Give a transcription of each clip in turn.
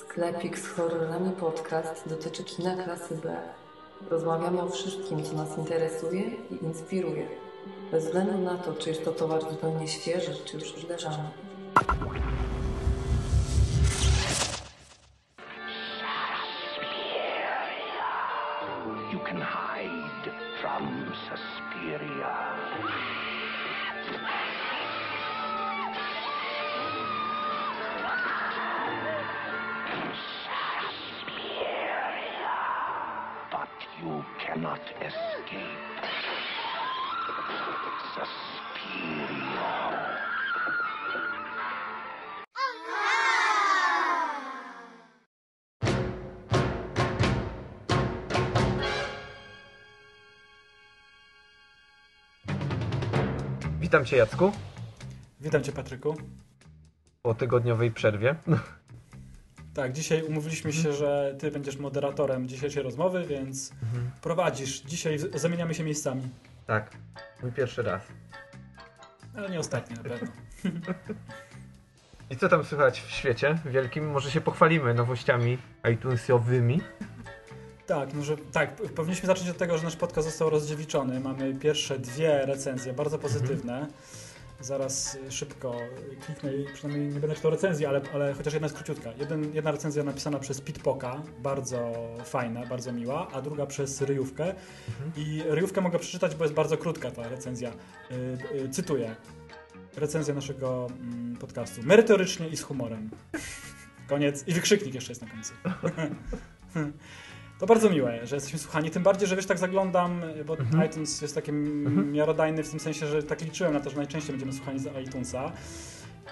Sklepik z horrorami podcast dotyczy kina klasy B. Rozmawiamy o wszystkim, co nas interesuje i inspiruje. Bez względu na to, czy jest to towar zupełnie świeży, czy już wydarzany. Witam Cię Jacku Witam Cię Patryku. po tygodniowej przerwie. Tak, dzisiaj umówiliśmy się, że Ty będziesz moderatorem dzisiejszej rozmowy, więc prowadzisz. Dzisiaj zamieniamy się miejscami. Tak, mój pierwszy raz. Ale nie ostatni na pewno. I co tam słychać w świecie wielkim? Może się pochwalimy nowościami iTunesowymi. Tak, no że, tak, powinniśmy zacząć od tego, że nasz podcast został rozdziewiczony. Mamy pierwsze dwie recenzje, bardzo pozytywne. Zaraz y, szybko kliknę i przynajmniej nie będę czytał recenzji, ale, ale chociaż jedna jest króciutka. Jeden, jedna recenzja napisana przez Pitpoka, bardzo fajna, bardzo miła, a druga przez Ryjówkę. I Ryjówkę mogę przeczytać, bo jest bardzo krótka ta recenzja. Y, y, cytuję. Recenzja naszego mm, podcastu. Merytorycznie i z humorem. Koniec. I wykrzyknik jeszcze jest na końcu. To bardzo miłe, że jesteśmy słuchani. Tym bardziej, że wiesz, tak zaglądam, bo iTunes jest taki miarodajny w tym sensie, że tak liczyłem na to, że najczęściej będziemy słuchani z iTunesa.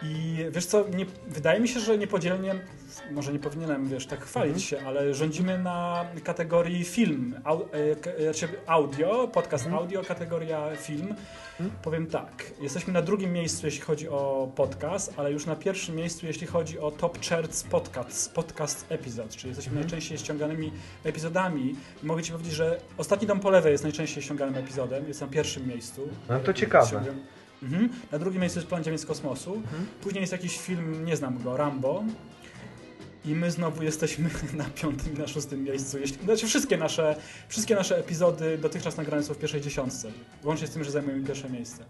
I wiesz co, nie, wydaje mi się, że niepodzielnie, może nie powinienem, wiesz, tak chwalić się, ale rządzimy na kategorii film, au, e, e, znaczy audio, podcast audio, kategoria film. Powiem tak, jesteśmy na drugim miejscu, jeśli chodzi o podcast, ale już na pierwszym miejscu, jeśli chodzi o top charts podcast, podcast episode, czyli jesteśmy najczęściej ściąganymi epizodami. I mogę Ci powiedzieć, że Ostatni Dom po lewej jest najczęściej ściąganym epizodem, jest na pierwszym miejscu. No to ciekawe. Ściągam. Mhm. Na drugim miejscu jest Ziemiec z kosmosu. Mhm. Później jest jakiś film, nie znam go, Rambo. I my znowu jesteśmy na piątym i na szóstym miejscu. Jeśli, znaczy wszystkie nasze, wszystkie nasze epizody dotychczas nagrane są w pierwszej dziesiątce. Łącznie z tym, że zajmujemy pierwsze miejsce.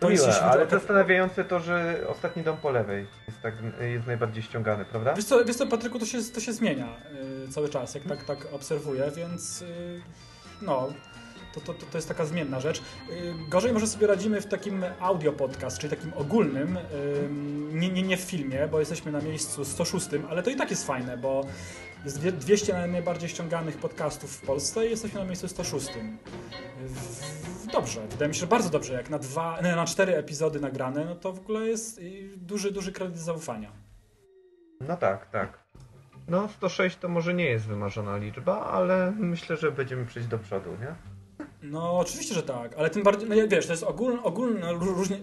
To jest, miłe, chodzi ale zastanawiające to, że ostatni dom po lewej jest, tak, jest najbardziej ściągany, prawda? Wiesz co, wiesz co Patryku, to się, to się zmienia y, cały czas, jak tak, tak obserwuję, więc y, no, to, to, to, jest taka zmienna rzecz. Y, gorzej może sobie radzimy w takim audio podcast, czyli takim ogólnym, nie, nie, nie w filmie, bo jesteśmy na miejscu 106, ale to i tak jest fajne, bo jest dwie- 200 naj- najbardziej ściąganych podcastów w Polsce i jesteśmy na miejscu 106. W- Dobrze, wydaje mi się, że bardzo dobrze. Jak na dwa, nie, na cztery epizody nagrane, no to w ogóle jest y, duży, duży kredyt zaufania. No tak, tak. No 106 to może nie jest wymarzona liczba, ale myślę, że będziemy przejść do przodu, nie? No oczywiście, że tak, ale tym bardziej, no wiesz, to jest ogólne, ogólne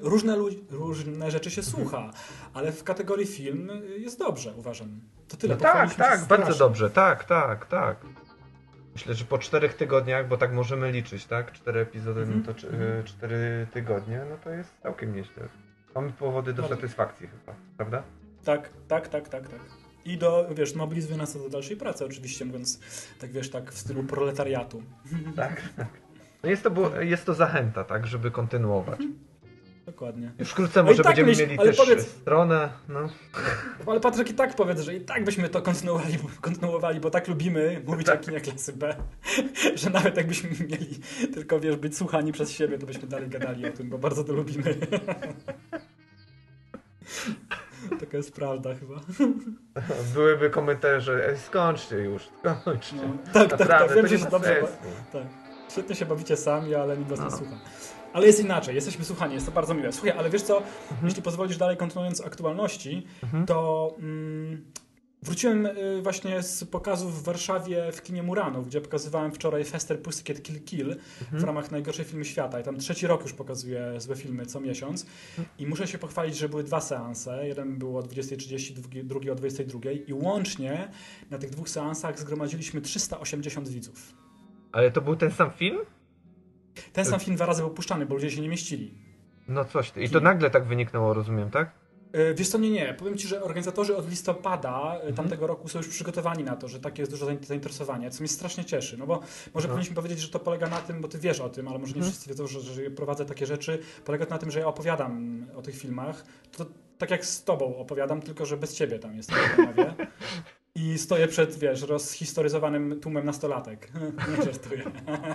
różne, lu- różne rzeczy się słucha, ale w kategorii film y, jest dobrze, uważam. To tyle. No tak, tak, bardzo dobrze, tak, tak, tak. Myślę, że po czterech tygodniach, bo tak możemy liczyć, tak? Cztery epizody, Mhm. no to czy- y, cztery tygodnie, no to jest całkiem nieźle. Mamy powody do satysfakcji chyba, prawda? Tak, tak, tak, tak, tak. I do, wiesz, mobilizuje nas to do dalszej pracy oczywiście, mówiąc tak, wiesz, tak w stylu proletariatu. Tak, tak. No jest to, było- jest to zachęta, tak, żeby kontynuować. Dokładnie. Już wkrótce może tak będziemy myśl- mieli też powiedz- stronę, no. Ale Patryk i tak powiedz, że i tak byśmy to kontynuowali, kontynuowali bo tak lubimy mówić Tak. o kinie klasy B, że nawet jakbyśmy mieli tylko, wiesz, być słuchani przez siebie, to byśmy dalej gadali o tym, bo bardzo to lubimy. Taka jest prawda chyba. Byłyby komentarze, skończcie już, skończcie. No, tak, tak, Naprawdę, tak, wiem, to że się dobrze... Tak. Świetnie się bawicie sami, ale nikt was No. nie słucha. Ale jest inaczej, jesteśmy słuchani, jest to bardzo miłe. Słuchaj, ale wiesz co, Mhm. jeśli pozwolisz dalej kontynuując aktualności, to mm, wróciłem y, właśnie z pokazu w Warszawie w kinie Muranów, gdzie pokazywałem wczoraj Fester Pussycat Kill Kill w ramach najgorszej filmy świata i tam trzeci rok już pokazuję złe filmy co miesiąc i muszę się pochwalić, że były dwa seanse, jeden był o 20.30, drugi, drugi o 22.00 i łącznie na tych dwóch seansach zgromadziliśmy 380 widzów. Ale to był ten sam film? Ten sam film dwa razy był puszczany, bo ludzie się nie mieścili. No coś ty. I to nagle tak wyniknęło, rozumiem, tak? E, Wiesz co, nie, nie. Powiem Ci, że organizatorzy od listopada e, Mhm. tamtego roku są już przygotowani na to, że takie jest dużo zain- zainteresowanie, co mnie strasznie cieszy. No bo może powinniśmy powiedzieć, że to polega na tym, bo Ty wiesz o tym, ale może nie Mhm. wszyscy wiedzą, że, że prowadzę takie rzeczy. Polega to na tym, że ja opowiadam o tych filmach. To tak jak z Tobą opowiadam, tylko że bez Ciebie tam jestem. I stoję przed, wiesz, rozhistoryzowanym tłumem nastolatek. Nie żartuję.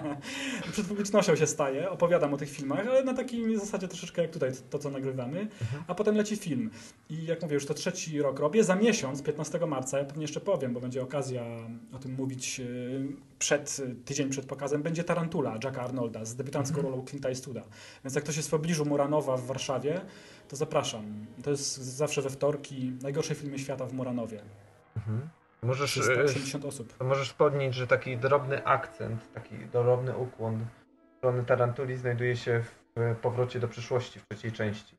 przed publicznością się staję, opowiadam o tych filmach, ale na takiej zasadzie troszeczkę jak tutaj, to co nagrywamy. A potem leci film. I jak mówię, już to trzeci rok robię. Za miesiąc, 15 marca, ja pewnie jeszcze powiem, bo będzie okazja o tym mówić yy, przed, tydzień przed pokazem, będzie Tarantula Jacka Arnolda z debiutancką rolą Clint Eastwooda. Więc jak ktoś jest w pobliżu Muranowa w Warszawie, to zapraszam. To jest zawsze we wtorki. Najgorsze filmy świata w Muranowie. Mhm. Możesz, e, 380 osób. to możesz podnieść, że taki drobny akcent, taki drobny ukłon strony Tarantuli znajduje się w Powrocie do przyszłości w trzeciej części.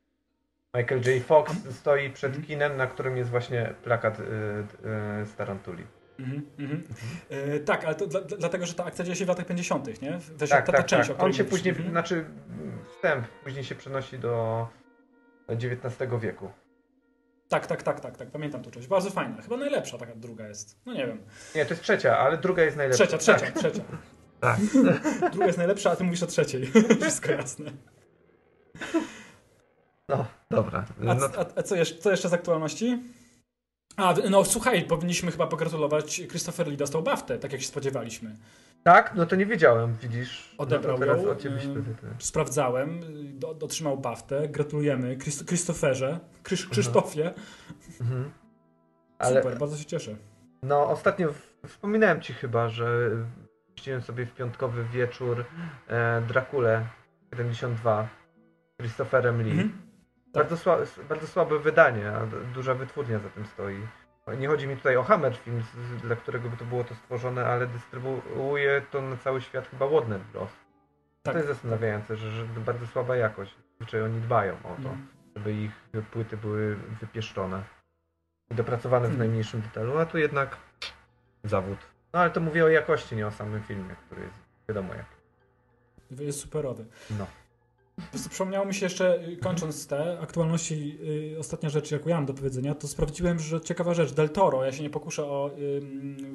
Michael J. Fox stoi przed Mhm. kinem, na którym jest właśnie plakat y, y, z Tarantuli. Mhm, mhm. E, tak, ale to dla, dla- dlatego, że ta akcja dzieje się w latach 50., nie? Weź, Tak, ta, ta tak, część, tak. On się później, Mhm. znaczy wstęp, później się przenosi do XIX wieku. Tak, tak, tak, tak, tak, pamiętam tę część. Bardzo fajna. Chyba najlepsza taka druga jest. No nie wiem. Nie, to jest trzecia, ale druga jest najlepsza. Trzecia, trzecia, Tak. trzecia. Tak. Druga jest najlepsza, a ty mówisz o trzeciej. Wszystko jasne. No, dobra. A, No, a, a co, jeszcze, co jeszcze z aktualności? A, no słuchaj, powinniśmy chyba pogratulować. Christopher Lee dostał baftę, tak jak się spodziewaliśmy. tak? No to nie wiedziałem, widzisz. Odebrał no teraz ją. Sprawdzałem, do, otrzymał baftę. Gratulujemy Christ- Christopherze, Krzysz, Krzysztofie. Mhm. Ale Super, bardzo się cieszę. no ostatnio wspominałem ci chyba, że puściłem sobie w piątkowy wieczór e, Drakulę 72 z Christopherem Lee. Mhm. Bardzo, sła, bardzo słabe wydanie, a duża wytwórnia za tym stoi. Nie chodzi mi tutaj o Hammer Film, z- z- dla którego by to było to stworzone, ale dystrybuuje to na cały świat chyba Warner Bros. Tak. To jest zastanawiające, że, że bardzo słaba jakość. Zazwyczaj oni dbają o to, Mhm. żeby ich płyty były wypieszczone i dopracowane w Hmm. najmniejszym detailu, a tu jednak zawód. No ale to mówię o jakości, nie o samym filmie, który jest wiadomo jak. Jest superowy. No. Przypomniało mi się jeszcze, y, kończąc te aktualności, y, ostatnia rzecz, jaką ja mam do powiedzenia, to sprawdziłem, że ciekawa rzecz, Del Toro, ja się nie pokuszę o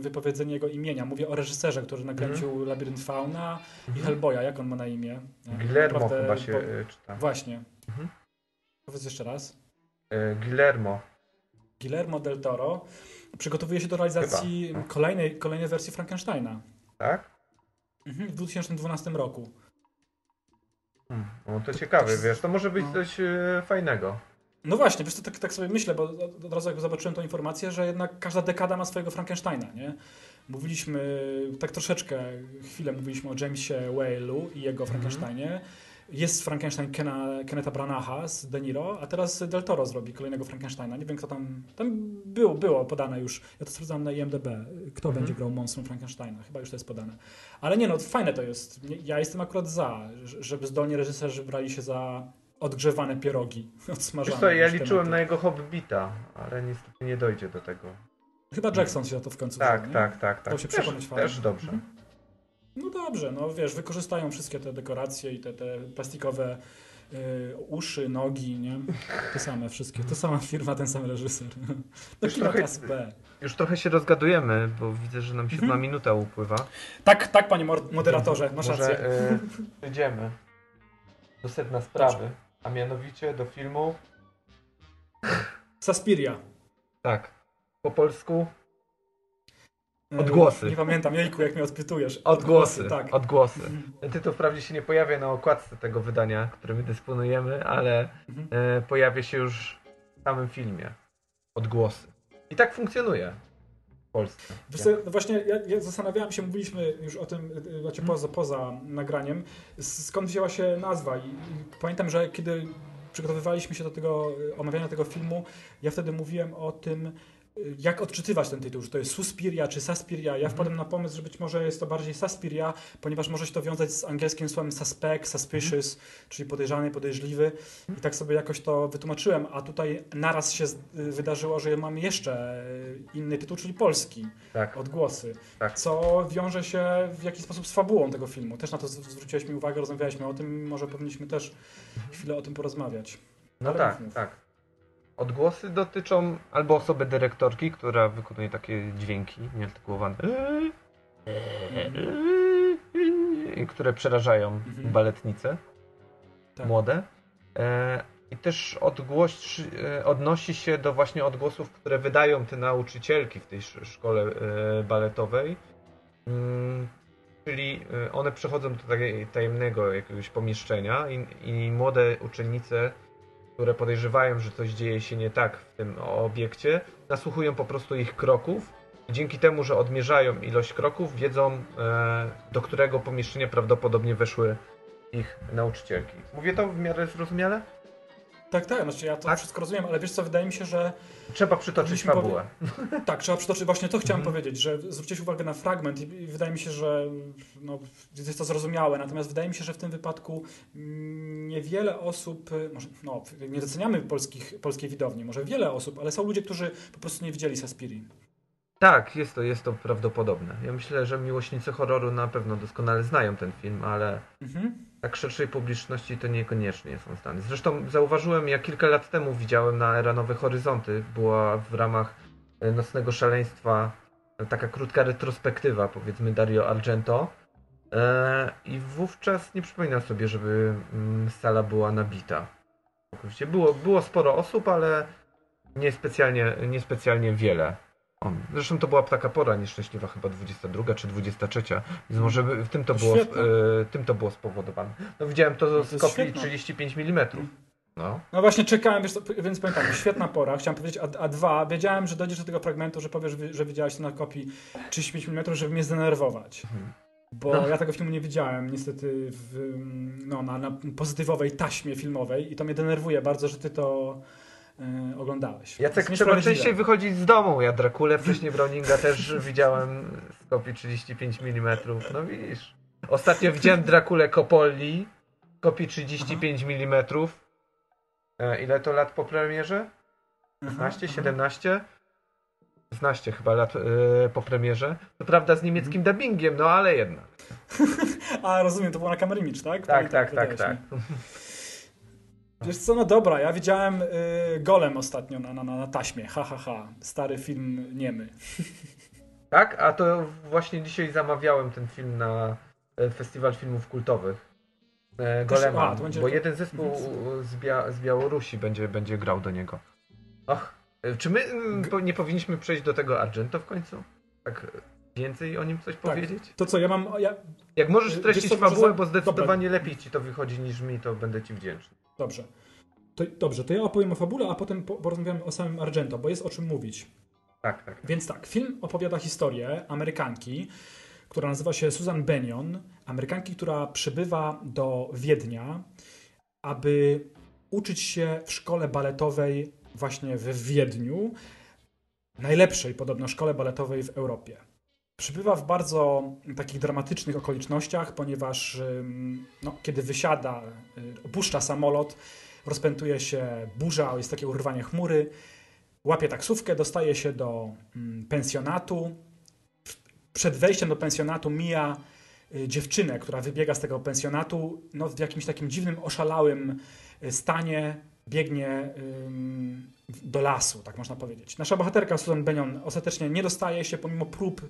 wypowiedzenie jego imienia, mówię o reżyserze, który nakręcił Labirynt Fauna i Hellboya, jak on ma na imię? Mhm. Guillermo naprawdę chyba się po- e, czyta. Właśnie. Mhm. Powiedz jeszcze raz. E, Guillermo. Guillermo del Toro przygotowuje się do realizacji no. kolejnej, kolejnej wersji Frankensteina Tak? mhm, w 2012 roku. Hmm. No to ciekawe, jest- wiesz, to może być no. coś e, fajnego. No właśnie, wiesz, to tak, tak sobie myślę, bo od- razu jak zobaczyłem tą informację, że jednak każda dekada ma swojego Frankensteina, nie? Mówiliśmy tak troszeczkę, chwilę mówiliśmy o Jamesie Whale'u i jego Frankensteinie. Jest Frankenstein Kena, Kenneta Branacha z De Niro, a teraz Del Toro zrobi kolejnego Frankensteina. Nie wiem, kto tam... Tam było, było podane już, ja to sprawdzałem na IMDb, kto będzie grał monstrum Frankensteina. Chyba już to jest podane. Ale nie no, fajne to jest. Ja jestem akurat za, żeby zdolni reżyserzy brali się za odgrzewane pierogi, odsmażane. Wiesz co, ja liczyłem tematy. na jego Hobbita, ale niestety nie dojdzie do tego. Chyba Jackson się na to w końcu Tak, tak, tak, tak. Dał się Też, przekonać fajnie. też dobrze. Mhm. No dobrze, no wiesz, wykorzystają wszystkie te dekoracje i te, te plastikowe y, uszy, nogi, nie? Te same wszystkie. To sama firma, ten sam reżyser. No Już kino trochę- klas B. Już trochę się rozgadujemy, bo widzę, że nam siódma Mhm. minuta upływa. Tak, tak, panie moderatorze, masz Może rację. e, przejdziemy do sedna sprawy, a mianowicie do filmu. Saspiria. Tak. Po polsku Y, Odgłosy. Nie pamiętam, jejku, jak mnie odpytujesz. odgłosy. tak. Odgłosy. Mhm. Tytuł wprawdzie się nie pojawia na okładce tego wydania, którym dysponujemy, ale Mhm. e, pojawia się już w samym filmie. Odgłosy. I tak funkcjonuje w Polsce. Wiesz no właśnie ja, ja zastanawiałem się, mówiliśmy już o tym y, znaczy poza, poza nagraniem, skąd wzięła się nazwa i, i pamiętam, że kiedy przygotowywaliśmy się do tego omawiania tego filmu, ja wtedy mówiłem o tym, jak odczytywać ten tytuł, że to jest Suspiria czy Saspiria. Ja wpadłem na pomysł, że być może jest to bardziej Saspiria, ponieważ może się to wiązać z angielskim słowem suspect, suspicious, czyli podejrzany, podejrzliwy. I tak sobie jakoś to wytłumaczyłem, a tutaj naraz się y, wydarzyło, że mamy jeszcze y, inny tytuł, czyli polski Tak. odgłosy, Tak. co wiąże się w jakiś sposób z fabułą tego filmu. Też na to zwróciłeś mi uwagę, rozmawialiśmy o tym, może powinniśmy też chwilę o tym porozmawiać. No tak, tak. Odgłosy dotyczą albo osoby dyrektorki, która wykonuje takie dźwięki nieartykułowane, i które przerażają Mhm. baletnice Tak. młode. E, I też odgłos, e, odnosi się do właśnie odgłosów, które wydają te nauczycielki w tej sz- szkole e, baletowej. Mm, Czyli one przechodzą do takiego tajemnego jakiegoś pomieszczenia i, i młode uczennice, które podejrzewają, że coś dzieje się nie tak w tym obiekcie, nasłuchują po prostu ich kroków. Dzięki temu, że odmierzają ilość kroków, wiedzą, e, do którego pomieszczenia prawdopodobnie weszły ich nauczycielki. Mówię to w miarę zrozumiale? Tak, tak, znaczy ja to Tak? wszystko rozumiem, ale wiesz co, wydaje mi się, że Trzeba przytoczyć fabułę. tak, trzeba przytoczyć, właśnie to chciałem Mhm. powiedzieć, że zwróćcie uwagę na fragment i, i wydaje mi się, że no, jest to zrozumiałe, natomiast wydaje mi się, że w tym wypadku niewiele osób, może, no, nie doceniamy polskich, polskiej widowni, może wiele osób, ale są ludzie, którzy po prostu nie widzieli Saspirin. Tak, jest to, jest to prawdopodobne. Ja myślę, że miłośnicy horroru na pewno doskonale znają ten film, ale Mhm. Tak szerszej publiczności to niekoniecznie są stany. Zresztą zauważyłem, jak kilka lat temu widziałem na Era Nowe Horyzonty, była w ramach e, Nocnego Szaleństwa e, taka krótka retrospektywa, powiedzmy Dario Argento. E, I wówczas nie przypominam sobie, żeby mm, sala była nabita. Było, było sporo osób, ale niespecjalnie, niespecjalnie wiele. O, zresztą to była taka pora nieszczęśliwa, chyba 22 czy 23, więc może w tym to było, e, tym to było spowodowane. No widziałem to to z kopii świetne. 35 mm. No. No właśnie czekałem, wiesz, więc tak, świetna pora, chciałem powiedzieć, a, a dwa, wiedziałem, że dojdziesz do tego fragmentu, że powiesz, że widziałeś to na kopii 35 mm, żeby mnie zdenerwować. Bo No. ja tego filmu nie widziałem, niestety, w, no, na, na pozytywowej taśmie filmowej i to mnie denerwuje bardzo, że ty to e, oglądałeś. Jacek jest trzeba częściej wychodzić z domu. Ja Drakulę wcześniej Browninga też widziałem z kopii 35 mm. No widzisz. Ostatnio widziałem Drakulę Coppoli w kopii 35 mm. E, ile to lat po premierze? 16, 17? 16 chyba lat e, po premierze. To prawda z niemieckim dubbingiem, no ale jednak. A, rozumiem, to było na Kamerimicz, tak? Tak, tak, tak, tak. Wiesz co, no dobra, ja widziałem y, Golem ostatnio na, na, na taśmie, ha, ha, ha. Stary film niemy. Tak, a to właśnie dzisiaj zamawiałem ten film na e, Festiwal Filmów Kultowych. E, Też- Golema, a, to będzie bo jeden zespół z, Bia- z Białorusi będzie, będzie grał do niego. Och, e, czy my mm, po, nie powinniśmy przejść do tego Argento w końcu? Tak e, więcej o nim coś powiedzieć? To co, ja mam... Ja... Jak możesz streścić fabułę, za- bo zdecydowanie lepiej ci to wychodzi niż mi, to będę ci wdzięczny. Dobrze. To, dobrze, to ja opowiem o fabule, a potem po- porozmawiamy o samym Argento, bo jest o czym mówić. Tak, tak. Więc tak, film opowiada historię Amerykanki, która nazywa się Susan Bennion. Amerykanki, która przybywa do Wiednia, aby uczyć się w szkole baletowej właśnie w Wiedniu, najlepszej podobno szkole baletowej w Europie. Przybywa w bardzo takich dramatycznych okolicznościach, ponieważ no, kiedy wysiada, y, opuszcza samolot, rozpętuje się burza, jest takie urwanie chmury, łapie taksówkę, dostaje się do pensjonatu. Przed wejściem do pensjonatu mija y, dziewczynę, która wybiega z tego pensjonatu no, w jakimś takim dziwnym, oszalałym y, stanie, biegnie do lasu, tak można powiedzieć. Nasza bohaterka Susan Bennion ostatecznie nie dostaje się pomimo prób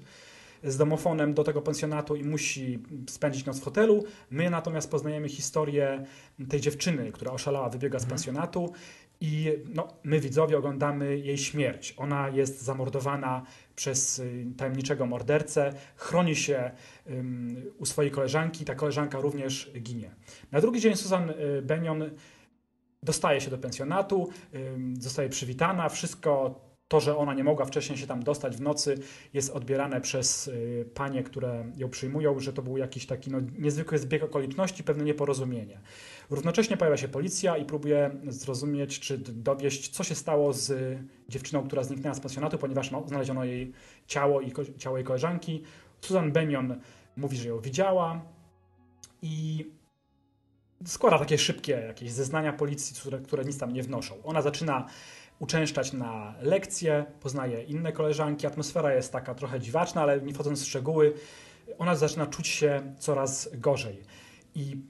z domofonem do tego pensjonatu i musi spędzić noc w hotelu. My natomiast poznajemy historię tej dziewczyny, która oszalała, wybiega z pensjonatu i no, my widzowie oglądamy jej śmierć. Ona jest zamordowana przez y, tajemniczego mordercę, chroni się ym, u swojej koleżanki, ta koleżanka również ginie. Na drugi dzień Susan y, Bennion dostaje się do pensjonatu, ym, zostaje przywitana, wszystko to, że ona nie mogła wcześniej się tam dostać w nocy, jest odbierane przez y, panie, które ją przyjmują, że to był jakiś taki no, niezwykły zbieg okoliczności, pewne nieporozumienie. Równocześnie pojawia się policja i próbuje zrozumieć, czy dowieść, co się stało z dziewczyną, która zniknęła z pensjonatu, ponieważ no, znaleziono jej ciało i ciało jej koleżanki. Susan Bennion mówi, że ją widziała i składa takie szybkie jakieś zeznania policji, które, które nic tam nie wnoszą. Ona zaczyna uczęszczać na lekcje, poznaje inne koleżanki, atmosfera jest taka trochę dziwaczna, ale nie wchodząc w szczegóły, ona zaczyna czuć się coraz gorzej. I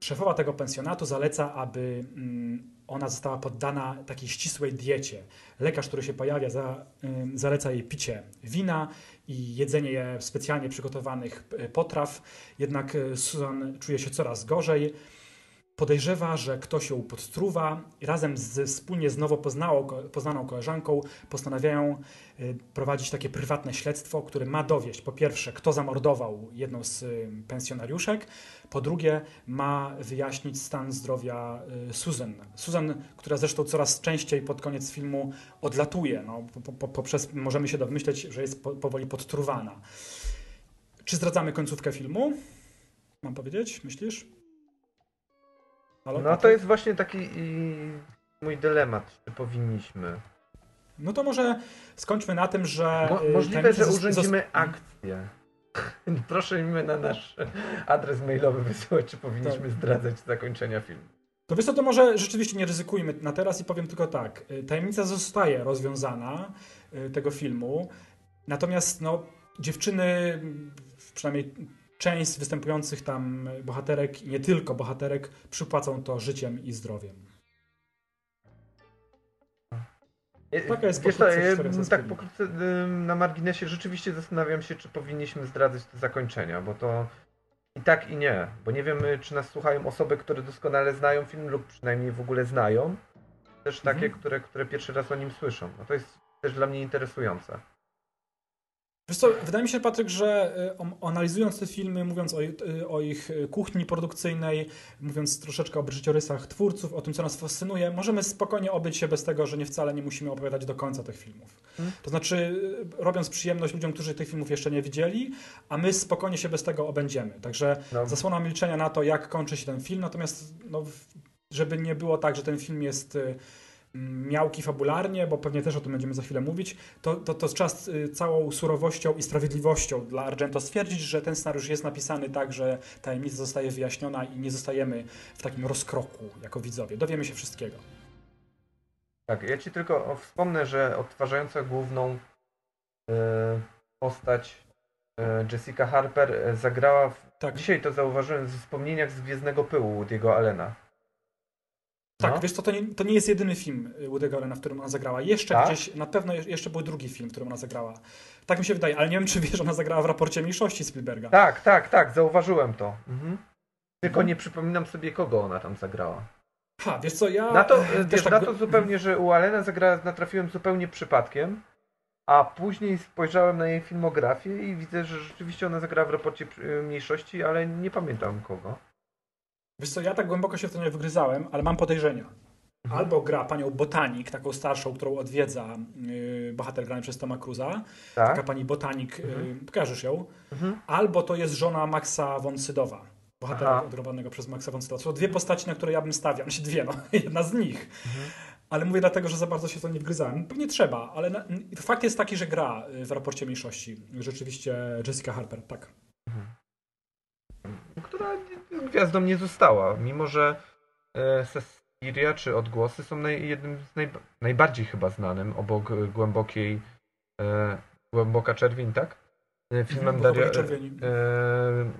szefowa tego pensjonatu zaleca, aby mm, ona została poddana takiej ścisłej diecie. Lekarz, który się pojawia, za, zaleca jej picie wina i jedzenie je specjalnie przygotowanych y, potraw, jednak y, Susan czuje się coraz gorzej. Podejrzewa, że ktoś ją podstruwa i razem z wspólnie z nowo poznaną koleżanką postanawiają y, prowadzić takie prywatne śledztwo, które ma dowieść po pierwsze, kto zamordował jedną z y, pensjonariuszek, po drugie ma wyjaśnić stan zdrowia y, Susan. Susan, która zresztą coraz częściej pod koniec filmu odlatuje, no, po, po, poprzez, możemy się domyśleć, że jest po, powoli podtruwana. Czy zdradzamy końcówkę filmu? Mam powiedzieć, myślisz? Halo, No to jest właśnie taki i mój dylemat, czy powinniśmy. No to może skończmy na tym, że. Mo y, możliwe, że urządzimy akcję. Proszę mi na nasz adres mailowy wysyłać, czy powinniśmy Tak. zdradzać zakończenia filmu. To wiesz co, to może rzeczywiście nie ryzykujmy na teraz i powiem tylko tak. y, Tajemnica zostaje rozwiązana y, tego filmu, natomiast no, dziewczyny, przynajmniej część z występujących tam bohaterek nie tylko bohaterek, przypłacą to życiem i zdrowiem. E, Taka jest Wiesz e, historia tak pokrótce e, na marginesie rzeczywiście zastanawiam się, czy powinniśmy zdradzać te zakończenia, bo to i tak i nie, bo nie wiem, e, czy nas słuchają osoby, które doskonale znają film lub przynajmniej w ogóle znają, też takie, Mhm. które, które pierwszy raz o nim słyszą. No to jest też dla mnie interesujące. Wiesz co, wydaje mi się, Patryk, że y, analizując te filmy, mówiąc o, y, o ich y, kuchni produkcyjnej, mówiąc troszeczkę o życiorysach twórców, o tym, co nas fascynuje, możemy spokojnie obyć się bez tego, że nie wcale nie musimy opowiadać do końca tych filmów. Hmm. To znaczy, robiąc przyjemność ludziom, którzy tych filmów jeszcze nie widzieli, a my spokojnie się bez tego obędziemy. Także No, zasłona milczenia na to, jak kończy się ten film, natomiast no, żeby nie było tak, że ten film jest miałki fabularnie, bo pewnie też o tym będziemy za chwilę mówić, to, to, to trzeba z y, całą surowością i sprawiedliwością dla Argento stwierdzić, że ten scenariusz jest napisany tak, że tajemnica zostaje wyjaśniona i nie zostajemy w takim rozkroku jako widzowie. Dowiemy się wszystkiego. Tak, ja ci tylko wspomnę, że odtwarzająca główną e, postać e, Jessica Harper zagrała w, Tak, dzisiaj to zauważyłem w wspomnieniach z Gwiezdnego Pyłu Woody'ego Allena. Tak No. wiesz co, to nie, to nie jest jedyny film y, Woody'ego Allena, w którym ona zagrała. Jeszcze Tak? gdzieś, na pewno je- jeszcze był drugi film, w którym ona zagrała. Tak mi się wydaje, ale nie wiem, czy wiesz, ona zagrała w raporcie mniejszości Spielberga. Tak, tak, tak, zauważyłem to. Mhm. Tylko nie przypominam sobie, kogo ona tam zagrała. Ha, wiesz co, ja Na to, e, e, wiesz, tak na to zupełnie, że u Allena zagrała, natrafiłem zupełnie przypadkiem, a później spojrzałem na jej filmografię i widzę, że rzeczywiście ona zagrała w raporcie e, mniejszości, ale nie pamiętam kogo. Wiesz co, ja tak głęboko się w to nie wgryzałem, ale mam podejrzenia. Mhm. Albo gra panią Botanik, taką starszą, którą odwiedza yy, bohater grany przez Toma Cruza. Taka Tak? pani Botanik, yy, Mhm. kojarzysz ją? Mhm. Albo to jest żona Maxa von Sydowa. Bohatera Aha. odgrywanego przez Maxa von Sydowa. To są dwie postaci, na które ja bym stawiał. Znaczy dwie, no. Jedna z nich. Mhm. Ale mówię dlatego, że za bardzo się w to nie wgryzałem. Pewnie trzeba, ale na, fakt jest taki, że gra y, w raporcie mniejszości. Rzeczywiście Jessica Harper, tak. Która gwiazdą nie została, mimo że e, Suspiria czy Odgłosy są naj, jednym z najba- najbardziej chyba znanym, obok e, głębokiej e, Głęboka Czerwień, tak? E, Filmem Dario, e,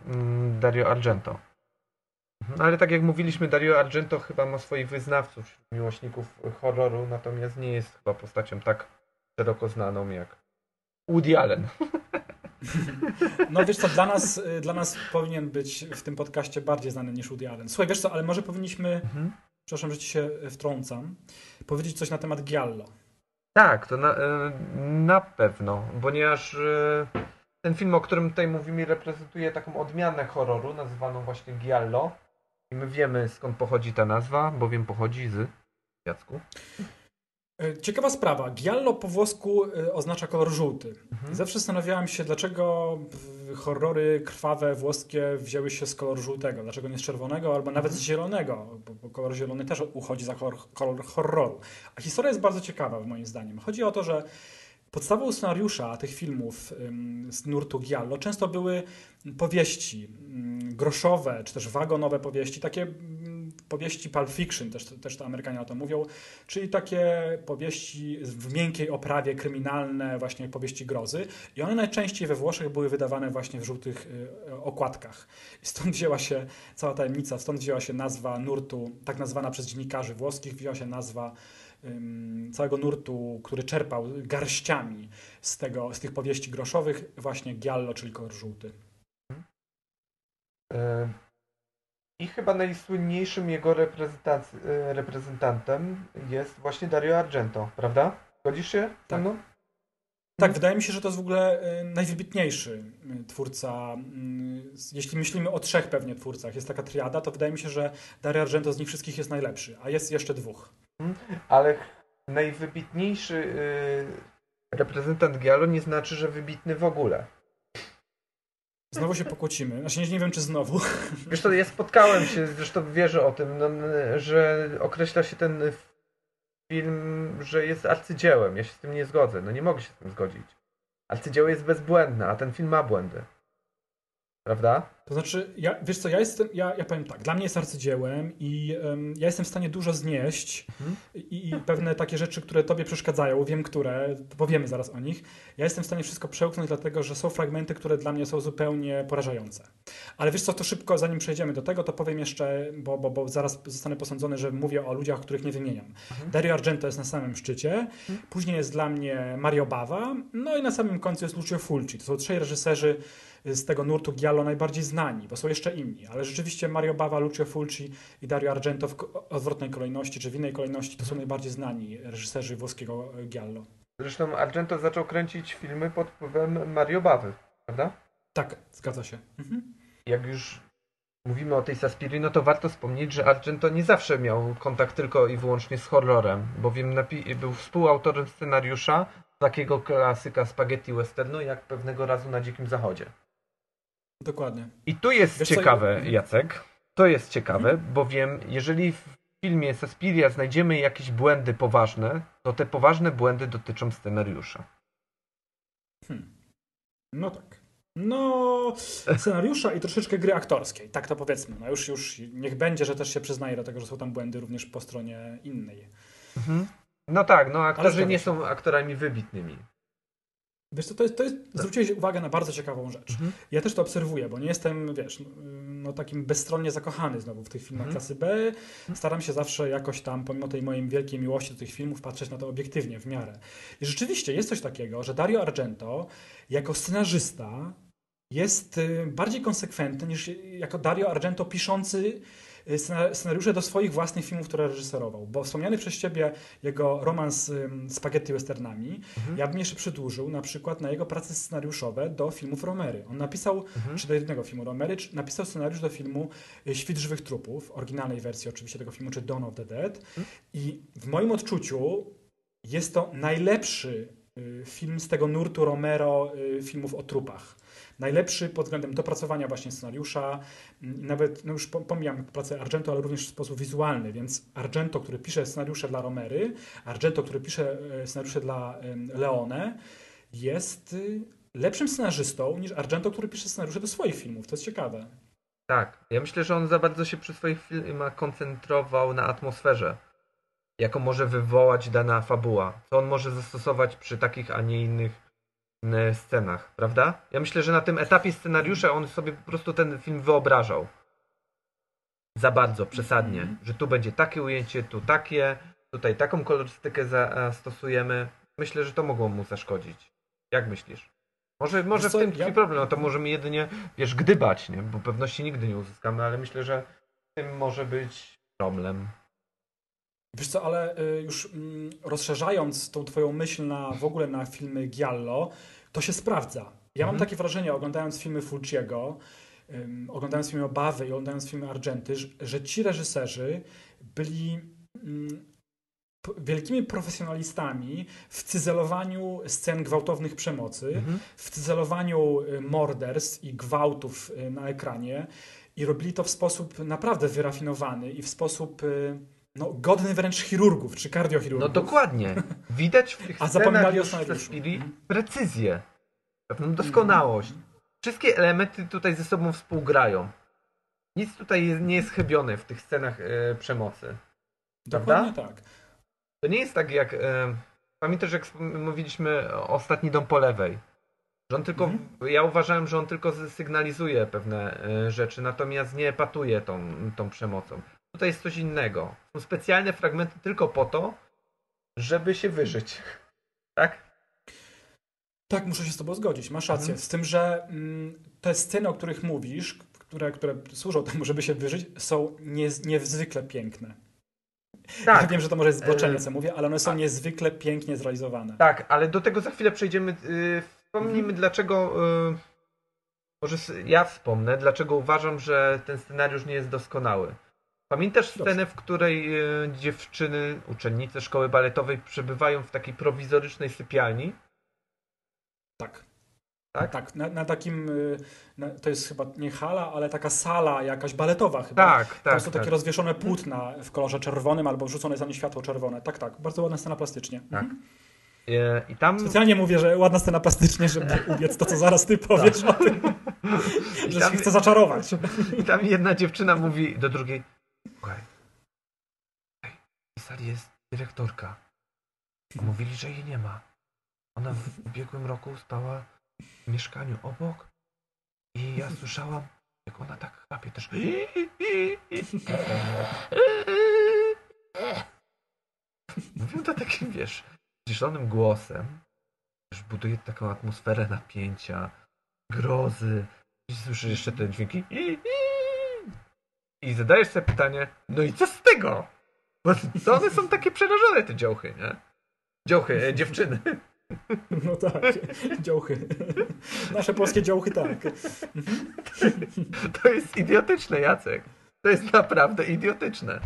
mm, Dario Argento. Mhm, Ale tak jak mówiliśmy, Dario Argento chyba ma swoich wyznawców, miłośników horroru, natomiast nie jest chyba postacią tak szeroko znaną jak Woody Allen. No wiesz co, dla nas, y, dla nas powinien być w tym podcaście bardziej znany niż Woody Allen. Słuchaj, wiesz co, ale może powinniśmy, Mhm. przepraszam, że ci się wtrącam, powiedzieć coś na temat Giallo. Tak, to na, e, na pewno, ponieważ ten film, o którym tutaj mówimy, reprezentuje taką odmianę horroru, nazywaną właśnie Giallo. I my wiemy skąd pochodzi ta nazwa, bowiem pochodzi z Jacku. E, Ciekawa sprawa. Giallo po włosku e, oznacza kolor żółty. Mhm. Zawsze zastanawiałem się, dlaczego horrory krwawe włoskie wzięły się z koloru żółtego. Dlaczego nie z czerwonego albo nawet z zielonego, bo, kolor zielony też uchodzi za kolor, kolor horroru. A historia jest bardzo ciekawa, moim zdaniem. Chodzi o to, że podstawą scenariusza tych filmów z nurtu Giallo często były powieści groszowe, czy też wagonowe powieści, takie powieści Pulp Fiction, też, też to Amerykanie o tym mówią, czyli takie powieści w miękkiej oprawie, kryminalne, właśnie powieści grozy. I one najczęściej we Włoszech były wydawane właśnie w żółtych y, okładkach. I stąd wzięła się cała tajemnica, stąd wzięła się nazwa nurtu, tak nazwana przez dziennikarzy włoskich, wzięła się nazwa całego nurtu, który czerpał garściami z, tego, z tych powieści groszowych, właśnie Giallo, czyli kolor żółty. E, I chyba najsłynniejszym jego e, reprezentantem jest właśnie Dario Argento, prawda? Zgodzisz się tak. mną? Tak, wydaje mi się, że to jest w ogóle e, najwybitniejszy twórca. Mm, jeśli myślimy o trzech pewnie twórcach, jest taka triada, to wydaje mi się, że Dario Argento z nich wszystkich jest najlepszy, a jest jeszcze dwóch. Mhm. Ale najwybitniejszy reprezentant Giallo nie znaczy, że wybitny w ogóle. Znowu się pokłócimy. Znaczy nie, nie wiem, czy znowu. Wiesz to ja spotkałem się, zresztą wierzę o tym, no, że określa się ten film, że jest arcydziełem. Ja się z tym nie zgodzę. No nie mogę się z tym zgodzić. Arcydzieło jest bezbłędne, a ten film ma błędy. Prawda? To znaczy, ja, wiesz co, ja jestem, ja, ja powiem tak, dla mnie jest arcydziełem i um, ja jestem w stanie dużo znieść mhm. i, i, pewne takie rzeczy, które tobie przeszkadzają, wiem które, powiemy zaraz o nich, ja jestem w stanie wszystko przełknąć, dlatego że są fragmenty, które dla mnie są zupełnie porażające. Ale wiesz co, to szybko, zanim przejdziemy do tego, to powiem jeszcze, bo, bo, bo zaraz zostanę posądzony, że mówię o ludziach, których nie wymieniam. Mhm. Dario Argento jest na samym szczycie, mhm. później jest dla mnie Mario Bava, no i na samym końcu jest Lucio Fulci. To są trzej reżyserzy, z tego nurtu Giallo najbardziej znani, bo są jeszcze inni, ale rzeczywiście Mario Bava, Lucio Fulci i Dario Argento w odwrotnej kolejności, czy w innej kolejności to są najbardziej znani reżyserzy włoskiego Giallo. Zresztą Argento zaczął kręcić filmy pod wpływem Mario Bawy, prawda? Tak, zgadza się. Mhm. Jak już mówimy o tej Saspiri, no to warto wspomnieć, że Argento nie zawsze miał kontakt tylko i wyłącznie z horrorem, bowiem był współautorem scenariusza takiego klasyka spaghetti westernu, jak pewnego razu na Dzikim Zachodzie. Dokładnie. I tu jest Wiesz ciekawe, co? Jacek, to jest ciekawe, hmm? bowiem jeżeli w filmie Suspiria znajdziemy jakieś błędy poważne, to te poważne błędy dotyczą scenariusza. Hmm. No tak. No, scenariusza i troszeczkę gry aktorskiej, tak to powiedzmy. No już, już niech będzie, że też się przyznaje do tego, że są tam błędy również po stronie innej. Mhm. No tak, no aktorzy nie są aktorami wybitnymi. Wiesz co, to jest, to jest zwróciłeś uwagę na bardzo ciekawą rzecz. Mhm. Ja też to obserwuję, bo nie jestem, wiesz, no, takim bezstronnie zakochany znowu w tych filmach mhm. klasy B. Staram się zawsze jakoś tam, pomimo tej mojej wielkiej miłości do tych filmów, patrzeć na to obiektywnie, w miarę. I rzeczywiście jest coś takiego, że Dario Argento jako scenarzysta jest y, bardziej konsekwentny niż jako Dario Argento piszący scenariusze do swoich własnych filmów, które reżyserował. Bo wspomniany przez ciebie jego romans z spaghetti westernami, mhm. ja bym jeszcze przedłużył na przykład na jego prace scenariuszowe do filmów Romery. On napisał, mhm. czy do jednego filmu Romery, napisał scenariusz do filmu y, Świt żywych trupów, oryginalnej wersji oczywiście tego filmu, czy Dawn of the Dead. Mhm. I w moim odczuciu jest to najlepszy y, film z tego nurtu Romero filmów o trupach najlepszy pod względem dopracowania właśnie scenariusza, mm, nawet, no już pomijam pracę Argento, ale również w sposób wizualny, więc Argento, który pisze scenariusze dla Romery, Argento, który pisze e, scenariusze dla Leone, jest y, lepszym scenarzystą niż Argento, który pisze scenariusze do swoich filmów. To jest ciekawe. Tak, ja myślę, że on za bardzo się przy swoich filmach koncentrował na atmosferze, jaką może wywołać dana fabuła, co on może zastosować przy takich, a nie innych scenach, prawda? Ja myślę, że na tym etapie scenariusza on sobie po prostu ten film wyobrażał. Za bardzo, przesadnie. Mm -hmm. Że tu będzie takie ujęcie, tu takie, tutaj taką kolorystykę zastosujemy. Myślę, że to mogło mu zaszkodzić. Jak myślisz? Może, może w tym tkwi ja... problem, no to możemy jedynie, wiesz, gdybać, nie? Bo pewności nigdy nie uzyskamy, ale myślę, że w tym może być problem. Wiesz co, ale y, już mm, rozszerzając tą twoją myśl na, w ogóle na filmy Giallo, to się sprawdza. Ja mhm. mam takie wrażenie, oglądając filmy Fulciego, oglądając filmy Obawy i oglądając filmy Argenty, że, że ci reżyserzy byli mm, wielkimi profesjonalistami w cyzelowaniu scen gwałtownych przemocy, mhm. w cyzelowaniu y, morderstw i gwałtów y, na ekranie i robili to w sposób naprawdę wyrafinowany i w sposób no, godny wręcz chirurgów czy kardiochirurgów. No dokładnie. Widać w tych A zapominali o scenariuszu. precyzję, pewną doskonałość. Wszystkie elementy tutaj ze sobą współgrają. nic tutaj nie jest chybione w tych scenach e, przemocy. Dokładnie tak. To nie jest tak jak. E, pamiętasz, jak mówiliśmy o ostatni dom po lewej. Że on tylko. Mhm. Ja uważałem, że on tylko sygnalizuje pewne e, rzeczy, natomiast nie epatuje tą, tą przemocą. Tutaj jest coś innego. Są specjalne fragmenty tylko po to, żeby się wyżyć. Tak? Tak, muszę się z tobą zgodzić, masz rację. Mhm. Z tym, że mm, te sceny, o których mówisz, które, które służą temu, żeby się wyżyć, są niez, niezwykle piękne. Ja wiem, że to może jest zboczenie, E, co mówię, ale one są a- niezwykle pięknie zrealizowane. Tak, ale do tego za chwilę przejdziemy. Yy, wspomnijmy, Mhm. dlaczego. Yy, może ja wspomnę, dlaczego uważam, że ten scenariusz nie jest doskonały. Pamiętasz scenę, w której yy, dziewczyny, uczennice szkoły baletowej przebywają w takiej prowizorycznej sypialni? Tak. Tak? Tak, na, na takim, y, na, to jest chyba nie hala, ale taka sala jakaś baletowa chyba. Tak, Tam tak. są tak. takie rozwieszone płótna w kolorze czerwonym albo wrzucone za nie światło czerwone. Tak, tak. Bardzo ładna scena plastycznie. Tak. Mhm. Yy, I tam. Specjalnie mówię, że ładna scena plastycznie, żeby ubiec to, co zaraz ty powiesz o tym, że tam, się chce zaczarować. I tam jedna dziewczyna mówi do drugiej: Słuchaj, słuchaj, w sali jest dyrektorka. Mówili, że jej nie ma. Ona w ubiegłym roku spała w mieszkaniu obok i ja słyszałam, jak ona tak chrapie też. Mówią to takim, wiesz, ciszonym głosem. Wiesz, buduje taką atmosferę napięcia, grozy. I słyszysz jeszcze te dźwięki. I zadajesz sobie pytanie, no i co z tego? Bo co one są takie przerażone, te działchy, nie? Działchy, e, dziewczyny. No tak, działchy. Nasze polskie działchy tak. To jest idiotyczne, Jacek. To jest naprawdę idiotyczne.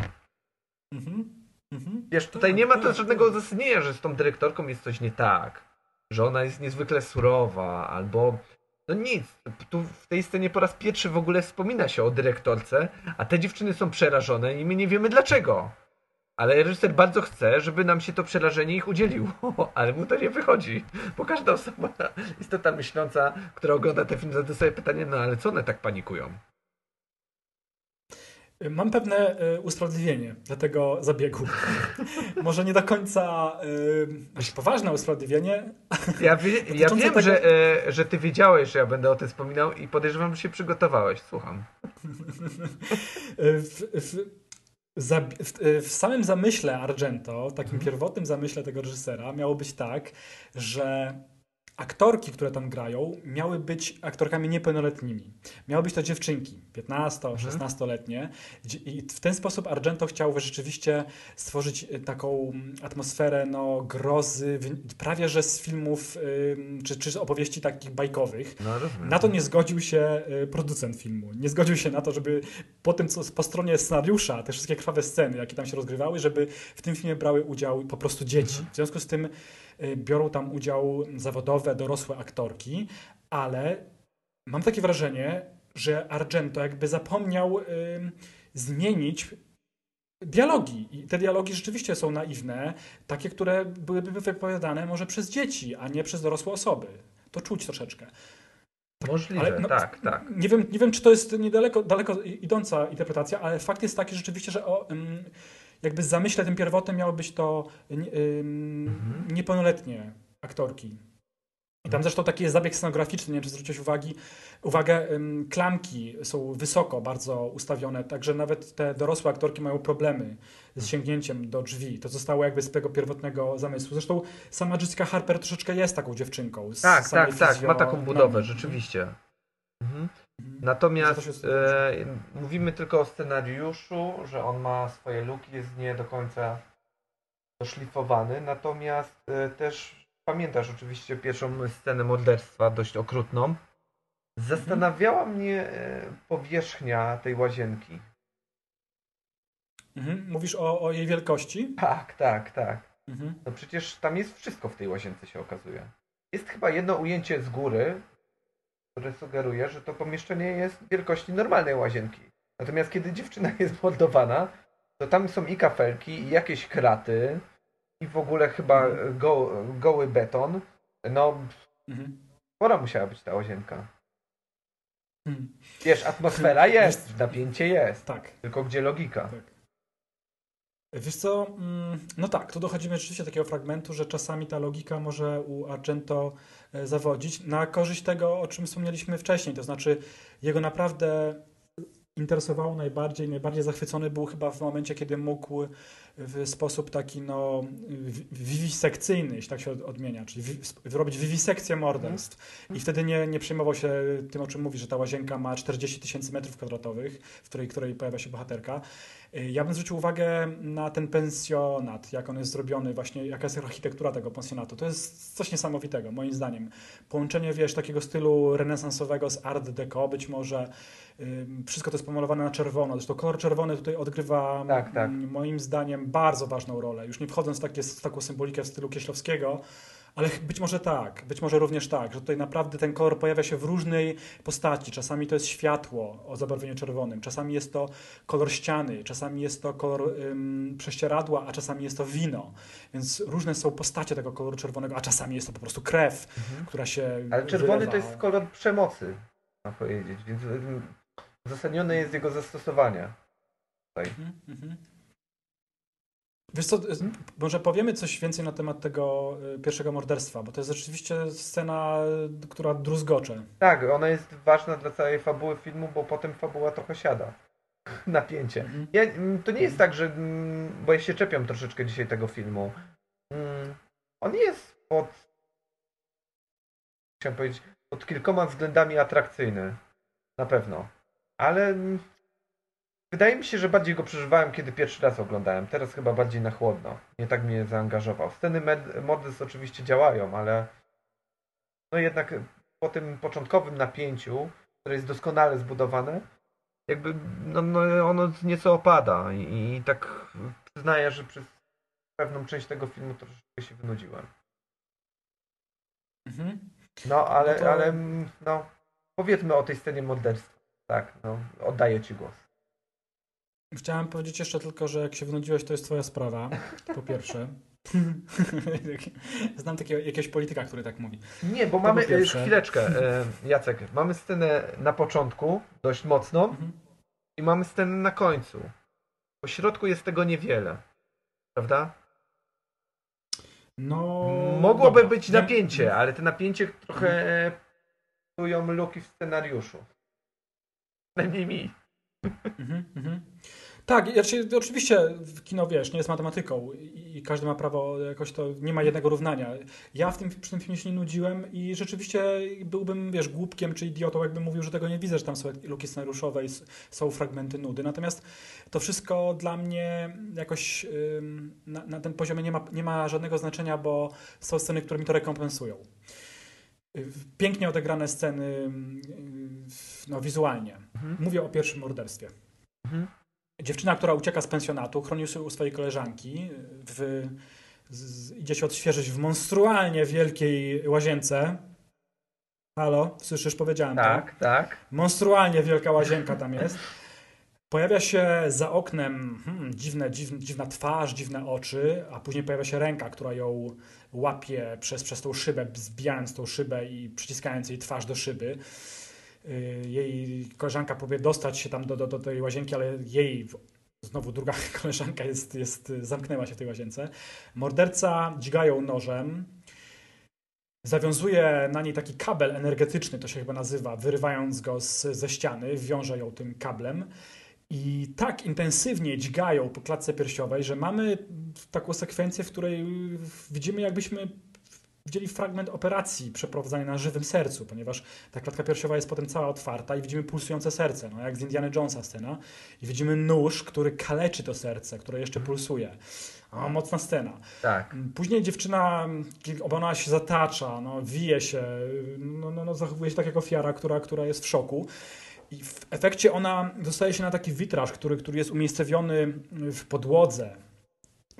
Mhm. Mhm. Wiesz, tutaj Tak, nie ma tak, też żadnego tak. uzasadnienia, że z tą dyrektorką jest coś nie tak. Że ona jest niezwykle surowa, albo... No nic. Tu w tej scenie po raz pierwszy w ogóle wspomina się o dyrektorce, a te dziewczyny są przerażone i my nie wiemy dlaczego. Ale reżyser bardzo chce, żeby nam się to przerażenie ich udzieliło, ale mu to nie wychodzi. Bo każda osoba, istota myśląca, która ogląda ten film, zada sobie pytanie, no ale co one tak panikują? Mam pewne y, usprawiedliwienie dla tego zabiegu. Może nie do końca y, poważne usprawiedliwienie. Ja, wie, ja wiem, tego- że, e, że ty wiedziałeś, że ja będę o tym wspominał i podejrzewam, że się przygotowałeś. Słucham. Y, w, w, w, y, w samym zamyśle Argento, takim Mhm. pierwotnym zamyśle tego reżysera, miało być tak, że aktorki, które tam grają, miały być aktorkami niepełnoletnimi. Miały być to dziewczynki, 15-16-letnie. Dzie- I w ten sposób Argento chciał rzeczywiście stworzyć y, taką atmosferę no, grozy, prawie że z filmów czy, czy z opowieści takich bajkowych. No. Na to nie zgodził się y, producent filmu. Nie zgodził się na to, żeby po tym, co po stronie scenariusza, te wszystkie krwawe sceny, jakie tam się rozgrywały, żeby w tym filmie brały udział po prostu dzieci. W związku z tym biorą tam udział zawodowe, dorosłe aktorki, ale mam takie wrażenie, że Argento jakby zapomniał y, zmienić dialogi. I te dialogi rzeczywiście są naiwne, takie, które byłyby wypowiadane może przez dzieci, a nie przez dorosłe osoby. To czuć troszeczkę. Możliwe, Ale no- tak, tak. Nie wiem, nie wiem, czy to jest niedaleko daleko idąca interpretacja, ale fakt jest taki rzeczywiście, że o, ym, jakby zamyśle tym pierwotnym miały być to ym, Mhm. niepełnoletnie aktorki. I tam zresztą taki jest zabieg scenograficzny, nie wiem, czy zwróciłeś uwagi, uwagę, klamki są wysoko bardzo ustawione, także nawet te dorosłe aktorki mają problemy z sięgnięciem do drzwi. To zostało jakby z tego pierwotnego zamysłu. Zresztą sama Jessica Harper troszeczkę jest taką dziewczynką. Z Tak, tak, tak. Ma taką budowę, rzeczywiście. Mhm. Mhm. Natomiast e, mówimy tylko o scenariuszu, że on ma swoje luki, jest nie do końca doszlifowany. Natomiast e, też pamiętasz oczywiście pierwszą scenę morderstwa, dość okrutną. Zastanawiała mnie e, powierzchnia tej łazienki. Mhm. Mówisz o, o jej wielkości? Tak, tak, tak. Mhm. No przecież tam jest wszystko w tej łazience się okazuje. Jest chyba jedno ujęcie z góry, które sugeruje, że to pomieszczenie jest wielkości normalnej łazienki. Natomiast kiedy dziewczyna jest mordowana, to tam są i kafelki, i jakieś kraty, i w ogóle chyba go, goły beton. No, Mhm. spora musiała być ta łazienka. Hmm. Wiesz, atmosfera jest, napięcie jest. Tak. Tylko gdzie logika? Tak. Wiesz co, mm, no tak, tu dochodzimy rzeczywiście do takiego fragmentu, że czasami ta logika może u Argento e, zawodzić na korzyść tego, o czym wspomnieliśmy wcześniej, to znaczy jego naprawdę interesowało najbardziej, najbardziej zachwycony był chyba w momencie, kiedy mógł w sposób taki no wi- wiwisekcyjny, jeśli tak się od- odmienia, czyli zrobić wiwisekcję morderstw. I wtedy nie, nie przejmował się tym, o czym mówi, że ta łazienka ma 40 tysięcy metrów kwadratowych, w której, której pojawia się bohaterka. Y, Ja bym zwrócił uwagę na ten pensjonat, jak on jest zrobiony, właśnie jaka jest architektura tego pensjonatu. To jest coś niesamowitego, moim zdaniem. Połączenie, wiesz, takiego stylu renesansowego z art deco, być może wszystko to jest pomalowane na czerwono. Zresztą kolor czerwony tutaj odgrywa Tak, tak. moim zdaniem bardzo ważną rolę. Już nie wchodząc w, takie, w taką symbolikę w stylu Kieślowskiego, ale być może tak, być może również tak, że tutaj naprawdę ten kolor pojawia się w różnej postaci. Czasami to jest światło o zabarwieniu czerwonym, czasami jest to kolor ściany, czasami jest to kolor ym, prześcieradła, a czasami jest to wino. Więc różne są postacie tego koloru czerwonego, a czasami jest to po prostu krew, która się Mhm. Ale czerwony wylewa. to jest kolor przemocy, można powiedzieć, więc mm, uzasadnione jest jego zastosowanie. Mhm, mhm. Wiesz co, może powiemy coś więcej na temat tego y, pierwszego morderstwa, bo to jest rzeczywiście scena, y, która druzgocze. Tak, ona jest ważna dla całej fabuły filmu, bo potem fabuła trochę siada. Napięcie. Mhm. Ja, mm, to nie jest tak, że. mm, Bo ja się czepiam troszeczkę dzisiaj tego filmu. Mm, On jest pod. Chciałem powiedzieć, pod kilkoma względami atrakcyjny. Na pewno. Ale. Wydaje mi się, że bardziej go przeżywałem, kiedy pierwszy raz oglądałem. Teraz chyba bardziej na chłodno. Nie tak mnie zaangażował. Sceny models oczywiście działają, ale. No jednak po tym początkowym napięciu, które jest doskonale zbudowane, jakby no, no ono nieco opada i, i tak przyznaję, że przez pewną część tego filmu troszeczkę się wynudziłem. Mhm. No ale, No to- ale mm, no powiedzmy o tej scenie morderstwa. Tak, no oddaję Ci głos. Chciałem powiedzieć jeszcze tylko, że jak się wynudziłeś, to jest twoja sprawa, po pierwsze. Znam takiego jakiegoś polityka, który tak mówi. Nie, bo po mamy, e, pierwsze. chwileczkę e, Jacek, mamy scenę na początku, dość mocną Mhm. i mamy scenę na końcu. Po środku jest tego niewiele. Prawda? No, Mogłoby dobra. być Nie- napięcie, ale te napięcie trochę psują luki w scenariuszu. Przynajmniej mi. Mhm, mhm. Tak, znaczy, oczywiście kino, wiesz, nie jest matematyką i, i każdy ma prawo jakoś to, nie ma jednego równania. Ja w tym, przy tym filmie się nie nudziłem i rzeczywiście byłbym, wiesz, głupkiem czy idiotą, jakbym mówił, że tego nie widzę, że tam są luki scenariuszowe i są fragmenty nudy. Natomiast to wszystko dla mnie jakoś na, na tym poziomie nie ma, nie ma żadnego znaczenia, bo są sceny, które mi to rekompensują. Pięknie odegrane sceny y, no, wizualnie. Mhm. Mówię o pierwszym morderstwie. Mhm. Dziewczyna, która ucieka z pensjonatu, chroni się u swojej koleżanki, w, z, idzie się odświeżyć w monstrualnie wielkiej łazience. Halo, słyszysz, powiedziałem to. Tak, tak. Monstrualnie wielka łazienka tam jest. Pojawia się za oknem hmm, dziwne, dziwne, dziwna twarz, dziwne oczy, a później pojawia się ręka, która ją łapie przez, przez tą szybę, zbijając tą szybę i przyciskając jej twarz do szyby. Y, Jej koleżanka próbuje dostać się tam do, do, do tej łazienki, ale jej znowu druga koleżanka jest, jest, zamknęła się w tej łazience. Morderca dźgają nożem, zawiązuje na niej taki kabel energetyczny, to się chyba nazywa, wyrywając go z, ze ściany, wiąże ją tym kablem. I tak intensywnie dźgają po klatce piersiowej, że mamy taką sekwencję, w której widzimy, jakbyśmy widzieli fragment operacji przeprowadzanej na żywym sercu, ponieważ ta klatka piersiowa jest potem cała otwarta i widzimy pulsujące serce, no jak z Indiana Jonesa scena. I widzimy nóż, który kaleczy to serce, które jeszcze pulsuje. O, mocna scena. Tak. Później dziewczyna, bo ona się zatacza, no, wije się, no, no, no, zachowuje się tak jak ofiara, która, która jest w szoku. I w efekcie ona dostaje się na taki witraż, który, który jest umiejscowiony w podłodze.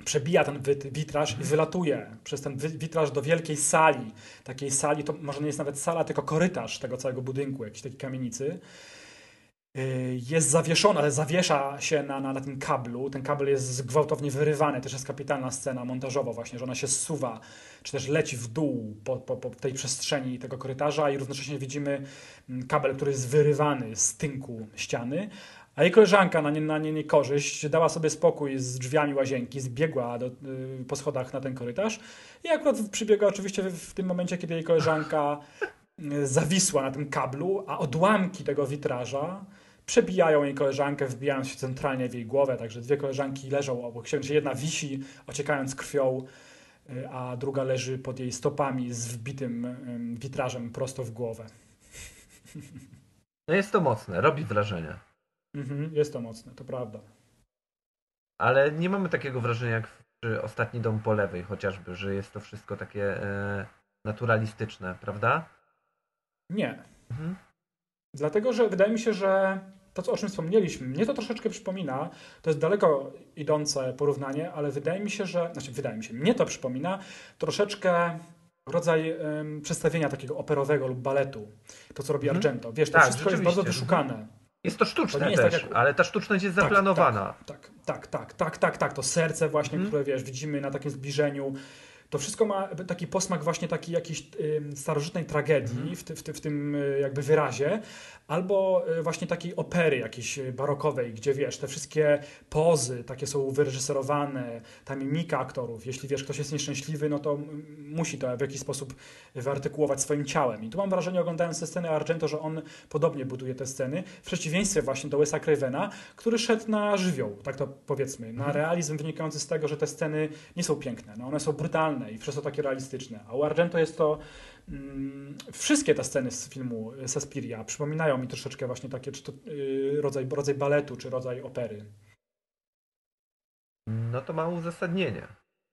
Przebija ten witraż i wylatuje przez ten witraż do wielkiej sali. Takiej sali, to może nie jest nawet sala, tylko korytarz tego całego budynku, jakiejś takiej kamienicy. Y, jest zawieszona, ale zawiesza się na, na, na tym kablu. Ten kabel jest gwałtownie wyrywany. Też jest kapitalna scena montażowa właśnie, że ona się zsuwa, czy też leci w dół po, po, po tej przestrzeni tego korytarza i równocześnie widzimy mm, kabel, który jest wyrywany z tynku ściany. A jej koleżanka na, nie, na nie niekorzyść dała sobie spokój z drzwiami łazienki, zbiegła do, y, po schodach na ten korytarz i akurat przybiegła oczywiście w, w tym momencie, kiedy jej koleżanka y, zawisła na tym kablu, a odłamki tego witraża przebijają jej koleżankę, wbijając się centralnie w jej głowę, także dwie koleżanki leżą obok siebie, jedna wisi, ociekając krwią, y, a druga leży pod jej stopami z wbitym y, witrażem prosto w głowę. No jest to mocne, robi wrażenie. Mhm, jest to mocne, to prawda. Ale nie mamy takiego wrażenia jak przy Ostatni Dom po lewej chociażby, że jest to wszystko takie e, naturalistyczne, prawda? Nie. Mhm. Dlatego, że wydaje mi się, że to, o czym wspomnieliśmy, mnie to troszeczkę przypomina, to jest daleko idące porównanie, ale wydaje mi się, że, znaczy wydaje mi się, mnie to przypomina troszeczkę rodzaj przedstawienia takiego operowego lub baletu. To, co robi Mhm. Argento. Wiesz, to Tak, wszystko jest bardzo wyszukane. Jest to sztuczne To jest też, tak jak- ale ta sztuczność jest Tak, zaplanowana. Tak, tak, tak, tak, tak, tak. To serce właśnie, Mhm. które wiesz, widzimy na takim zbliżeniu. To wszystko ma taki posmak właśnie takiej jakiejś starożytnej tragedii Mhm. w, ty, w, ty, w tym y, jakby wyrazie, albo y, właśnie takiej opery jakiejś y, barokowej, gdzie wiesz, te wszystkie pozy takie są wyreżyserowane, ta mimika aktorów. Jeśli wiesz, ktoś jest nieszczęśliwy, no to musi to w jakiś sposób wyartykułować swoim ciałem. I tu mam wrażenie, oglądając te sceny Argento, że on podobnie buduje te sceny, w przeciwieństwie właśnie do Wes'a Cravena, który szedł na żywioł, tak to powiedzmy, na realizm wynikający z tego, że te sceny nie są piękne, no one są brutalne i przez to takie realistyczne. A u Argento jest to mm, wszystkie te sceny z filmu Suspiria przypominają mi troszeczkę właśnie takie, czy to y, rodzaj, rodzaj baletu, czy rodzaj opery. No to ma uzasadnienie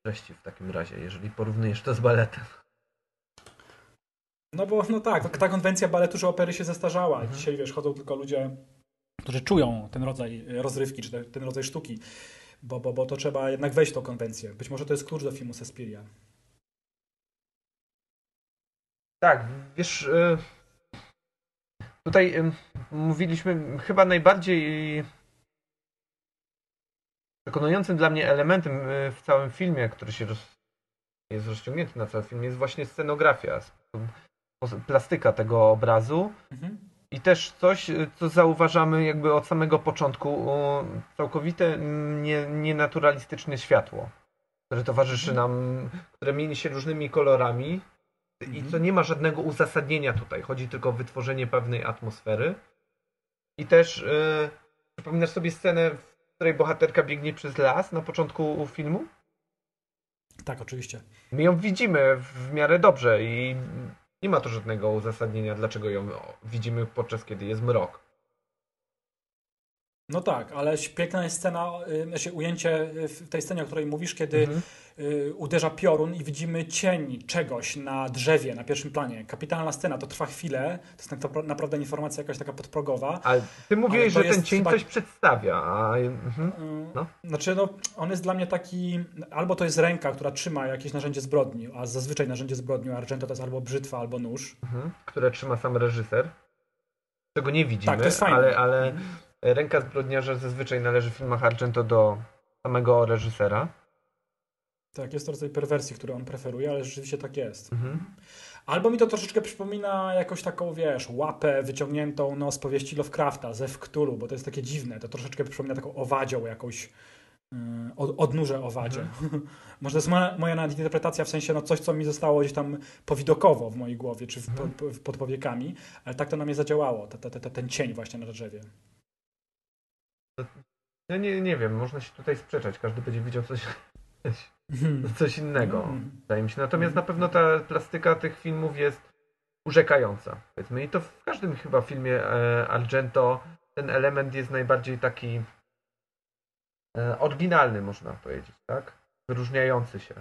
treści w takim razie, jeżeli porównujesz to z baletem. No bo no tak, ta konwencja baletu, że opery się zestarzała. Mhm. Dzisiaj wiesz, chodzą tylko ludzie, którzy czują ten rodzaj rozrywki, czy te, ten rodzaj sztuki, bo, bo, bo to trzeba jednak wejść w tą konwencję. Być może to jest klucz do filmu Suspiria. Tak, wiesz, y, tutaj y, mówiliśmy chyba najbardziej przekonującym dla mnie elementem y, w całym filmie, który się roz, jest rozciągnięty na cały film, jest właśnie scenografia, plastyka tego obrazu Mhm. I też coś, y, co zauważamy jakby od samego początku, całkowite nie, nienaturalistyczne światło, które towarzyszy Mhm. nam, które mieni się różnymi kolorami i Mhm. co nie ma żadnego uzasadnienia tutaj. Chodzi tylko o wytworzenie pewnej atmosfery. I też y, przypominasz sobie scenę, w której bohaterka biegnie przez las na początku filmu? Tak, oczywiście. My ją widzimy w miarę dobrze i nie ma to żadnego uzasadnienia, dlaczego ją widzimy podczas kiedy jest mrok. No tak, ale piękna jest scena, y, znaczy ujęcie w tej scenie, o której mówisz, kiedy Mhm. y, uderza piorun i widzimy cień czegoś na drzewie, na pierwszym planie. Kapitalna scena, to trwa chwilę, to jest tak napra- naprawdę informacja jakaś taka podprogowa. Ale ty mówiłeś, to że ten cień chyba- coś przedstawia. A... Mhm. Y, No. Znaczy, no, on jest dla mnie taki, albo to jest ręka, która trzyma jakieś narzędzie zbrodni, a zazwyczaj narzędzie zbrodni Argento to jest albo brzytwa, albo nóż. Mhm. Które trzyma sam reżyser. Czego nie widzimy, Tak, to jest fajne. ale, ale Mhm. Ręka zbrodniarza zazwyczaj należy w filmach Argento do samego reżysera. Tak, jest to rodzaj perwersji, który on preferuje, ale rzeczywiście tak jest. Mhm. Albo mi to troszeczkę przypomina jakąś taką, wiesz, łapę wyciągniętą no, z powieści Lovecrafta, ze Wktulu, bo to jest takie dziwne. To troszeczkę przypomina taką owadzią jakąś, yy, od, owadzie. Może to jest moja, moja nawet interpretacja, w sensie no, coś, co mi zostało gdzieś tam powidokowo w mojej głowie, czy w, Mhm. pod, pod, powiekami, ale tak to na mnie zadziałało, te, te, te, ten cień właśnie na drzewie. Ja nie, nie wiem, można się tutaj sprzeczać. Każdy będzie widział coś, coś innego. Mhm. Wydaje mi się. Natomiast na pewno ta plastyka tych filmów jest urzekająca. Powiedzmy. I to w każdym chyba filmie e, Argento ten element jest najbardziej taki e, oryginalny, można powiedzieć, tak? Wyróżniający się.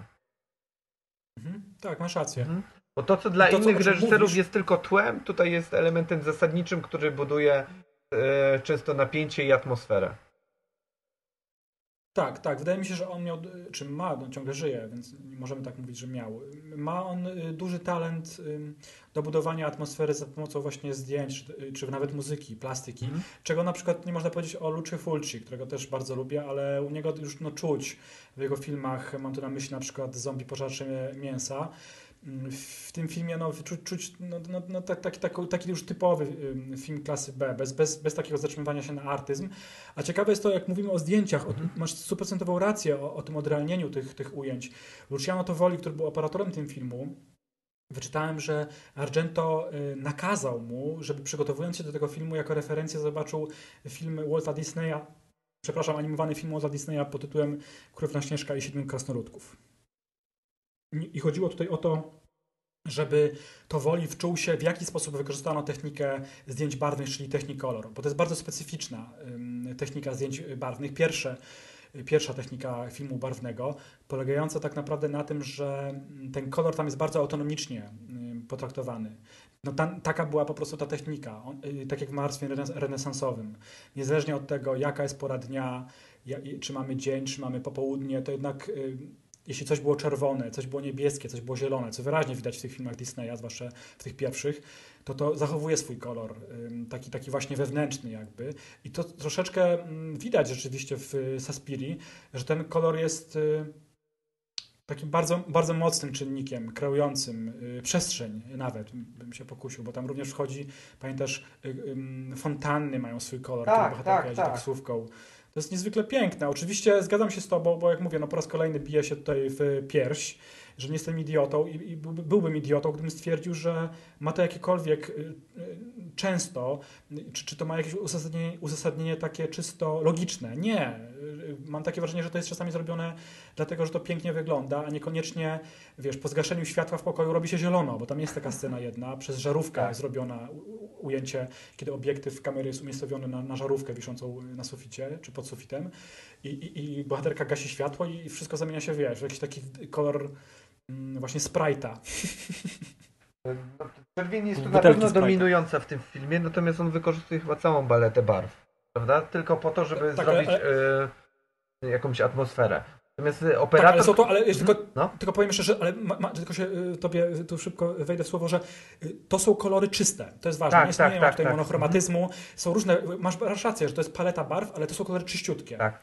Mhm. Tak, masz rację. Mhm. Bo to, co dla To, co- innych czym reżyserów mówisz- jest tylko tłem, tutaj jest elementem zasadniczym, który buduje e, często napięcie i atmosferę. Tak, tak. Wydaje mi się, że on miał, czy ma, no ciągle żyje, więc nie możemy tak mówić, że miał. Ma on y, duży talent do budowania atmosfery za pomocą właśnie zdjęć, czy, czy nawet muzyki, plastyki, mm. czego na przykład nie można powiedzieć o Lucie Fulci, którego też bardzo lubię, ale u niego już no, czuć w jego filmach, mam tu na myśli na przykład Zombie Pożarcze Mięsa, w tym filmie no, czuć, czuć no, no, no, taki, taki, taki już typowy film klasy B, bez, bez, bez takiego zatrzymywania się na artyzm. A ciekawe jest to, jak mówimy o zdjęciach, o, masz stuprocentową rację o, o tym odrealnieniu tych, tych ujęć. Luciano Tovoli, który był operatorem tym filmu, Wyczytałem, że Argento y, nakazał mu, żeby przygotowując się do tego filmu, jako referencję zobaczył film Walta Disneya, przepraszam, animowany film Walta Disneya pod tytułem Królewna Śnieżka i Siedmiu Krasnoludków. I chodziło tutaj o to, żeby to woli wczuł się, w jaki sposób wykorzystano technikę zdjęć barwnych, czyli Technicolor, bo to jest bardzo specyficzna technika zdjęć barwnych. Pierwsze, pierwsza technika filmu barwnego, polegająca tak naprawdę na tym, że ten kolor tam jest bardzo autonomicznie potraktowany. No ta, taka była po prostu ta technika, y, tak jak w malarstwie renesansowym. Niezależnie od tego, jaka jest pora dnia, czy mamy dzień, czy mamy popołudnie, to jednak jeśli coś było czerwone, coś było niebieskie, coś było zielone, co wyraźnie widać w tych filmach Disneya, zwłaszcza w tych pierwszych, to to zachowuje swój kolor, taki, taki właśnie wewnętrzny jakby. I to troszeczkę widać rzeczywiście w Saspiri, że ten kolor jest y, takim bardzo, bardzo mocnym czynnikiem, kreującym y, przestrzeń nawet, bym się pokusił, bo tam również wchodzi, pamiętasz, y, fontanny mają swój kolor, tak, bohaterka tak, jedzie tak. taksówką. To jest niezwykle piękne. Oczywiście zgadzam się z Tobą, bo jak mówię, no po raz kolejny bije się tutaj w pierś, że nie jestem idiotą i, i byłbym idiotą, gdybym stwierdził, że ma to jakiekolwiek y, y, często, czy, czy to ma jakieś uzasadnienie, uzasadnienie takie czysto logiczne. Nie. Y, mam takie wrażenie, że to jest czasami zrobione dlatego, że to pięknie wygląda, a niekoniecznie, wiesz, po zgaszeniu światła w pokoju robi się zielono, bo tam jest taka scena jedna, przez żarówkę tak. zrobiona ujęcie, kiedy obiektyw kamery jest umiejscowiony na, na żarówkę wiszącą na suficie, czy pod sufitem i, i, i bohaterka gasi światło i wszystko zamienia się, wiesz, w jakiś taki kolor właśnie sprite'a. No, czerwień jest tu na pewno dominująca w tym filmie, natomiast on wykorzystuje chyba całą baletę barw, prawda? Tylko po to, żeby tak, zrobić ale... y, jakąś atmosferę. Natomiast operator... Tak, ale, to, ale mhm. tylko, no? tylko powiem jeszcze, że ale ma, ma, tylko się y, tobie tu szybko wejdę w słowo, że to są kolory czyste. To jest ważne. Tak, nie istnieje tak, tak, tutaj tak. monochromatyzmu. Są różne, masz rację, że to jest paleta barw, ale to są kolory czyściutkie. Tak.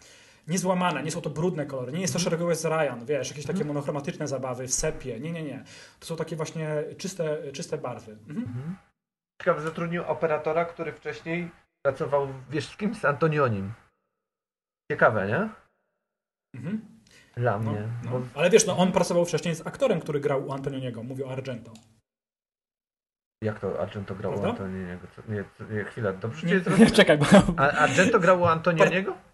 Niezłamane, nie są to brudne kolory, nie jest to mhm. szeregowy z Ryan, wiesz, jakieś takie mhm. monochromatyczne zabawy w sepie. Nie, nie, nie. To są takie właśnie czyste, czyste barwy. Mhm. Mhm. Ciekawe, zatrudnił operatora, który wcześniej pracował, wiesz z kim? Z Antonionim. Ciekawe, nie? Mhm. Dla no, mnie. No. Bo... Ale wiesz, no on pracował wcześniej z aktorem, który grał u Antonioniego. Mówił o Argento. Jak to Argento grał Prawda? u Antonioniego? Nie, nie, chwilę, dobrze nie, nie, czekaj, bo... A Argento grał u Antonioniego?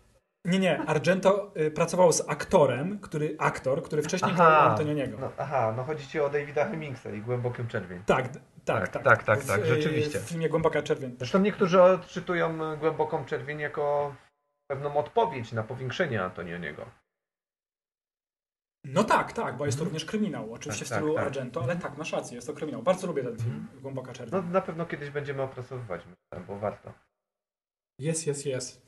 Nie, nie. Argento y, pracował z aktorem, który, aktor, który wcześniej aha, grał Antonioniego. No, aha, no chodzi ci o Davida Hemmingsa i Głębokim Czerwień. Tak, tak, tak. Tak, tak, tak, tak, rzeczywiście. W filmie Głęboka Czerwień. Zresztą niektórzy odczytują Głęboką Czerwień jako pewną odpowiedź na powiększenie Antonioniego. No tak, tak, bo jest to mhm. również kryminał, oczywiście tak, w stylu tak, tak. Argento, ale tak, masz rację, jest to kryminał. Bardzo lubię ten film, mhm. Głęboka Czerwień. No na pewno kiedyś będziemy opracowywać, bo warto. Jest, jest, jest.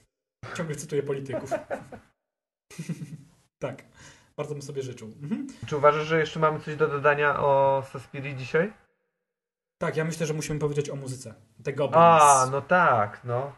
Ciągle cytuję polityków. tak, bardzo bym sobie życzył. Mhm. Czy uważasz, że jeszcze mamy coś do dodania o Suspiri dzisiaj? Tak, ja myślę, że musimy powiedzieć o muzyce. The Goblins. A, no tak, no.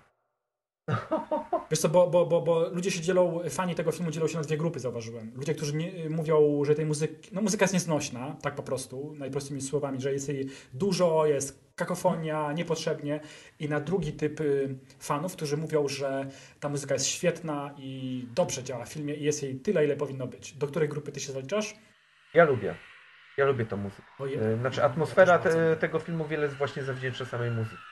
Wiesz co, bo, bo, bo, bo ludzie się dzielą, fani tego filmu dzielą się na dwie grupy, zauważyłem. Ludzie, którzy nie, mówią, że tej muzyki, no muzyka jest nieznośna, tak po prostu, najprostymi słowami, że jest jej dużo, jest kakofonia, niepotrzebnie. I na drugi typ y, fanów, którzy mówią, że ta muzyka jest świetna i dobrze działa w filmie i jest jej tyle, ile powinno być. Do której grupy ty się zaliczasz? Ja lubię. Ja lubię tą muzykę. Y, znaczy atmosfera te, tego filmu wiele jest właśnie zawdzięcza samej muzyki.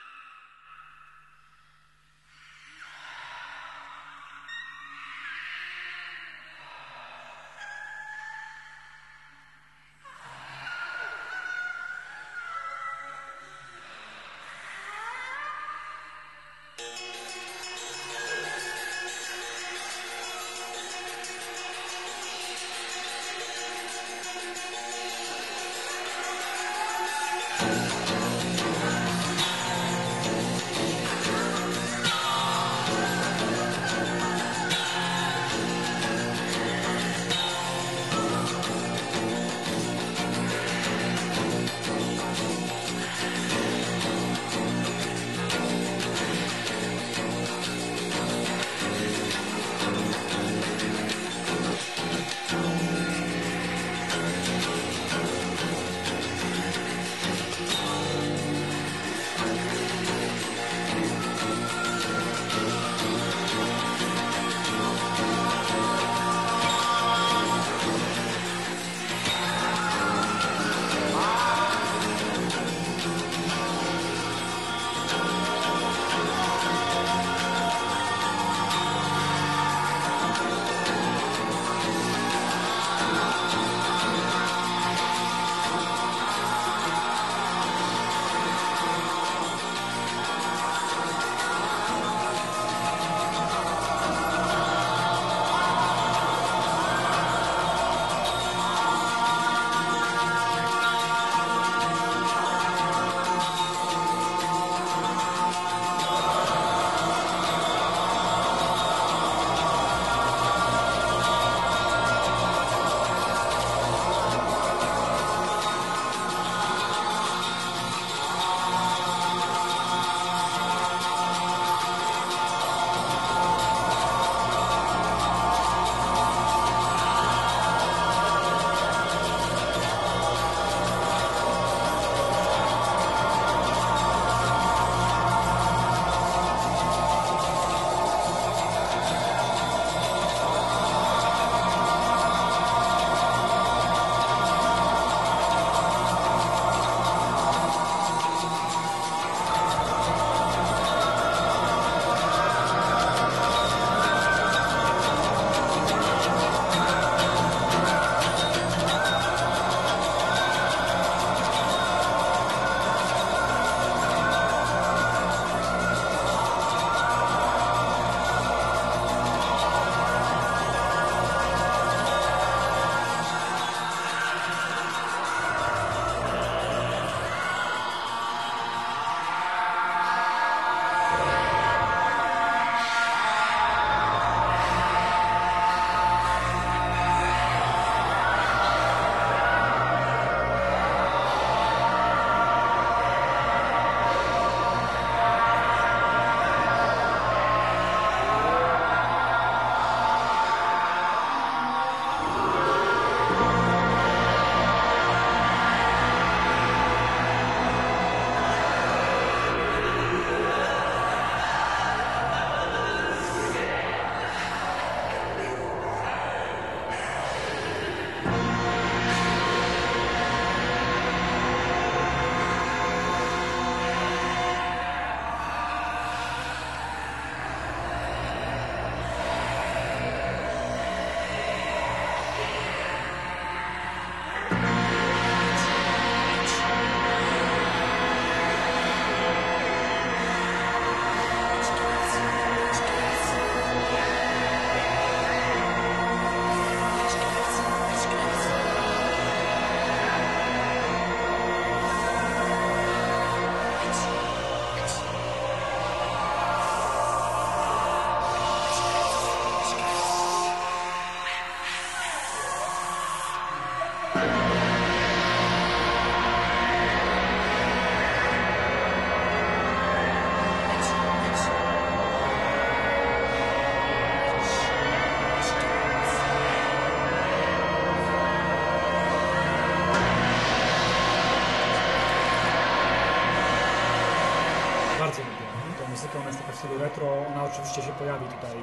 Retro. Ona oczywiście się pojawi tutaj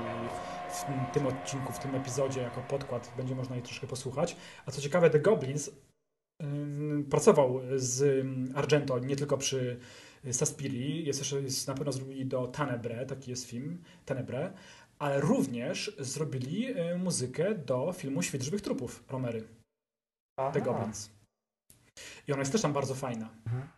w tym odcinku, w tym epizodzie jako podkład. Będzie można jej troszkę posłuchać. A co ciekawe, The Goblins pracował z Argento nie tylko przy Saspiri, jest jeszcze, jest, na pewno zrobili do Tenebre, taki jest film, Tenebre, ale również zrobili y, muzykę do filmu Świt Żywych Trupów Romery, The Goblins. I ona jest też tam bardzo fajna. Mhm.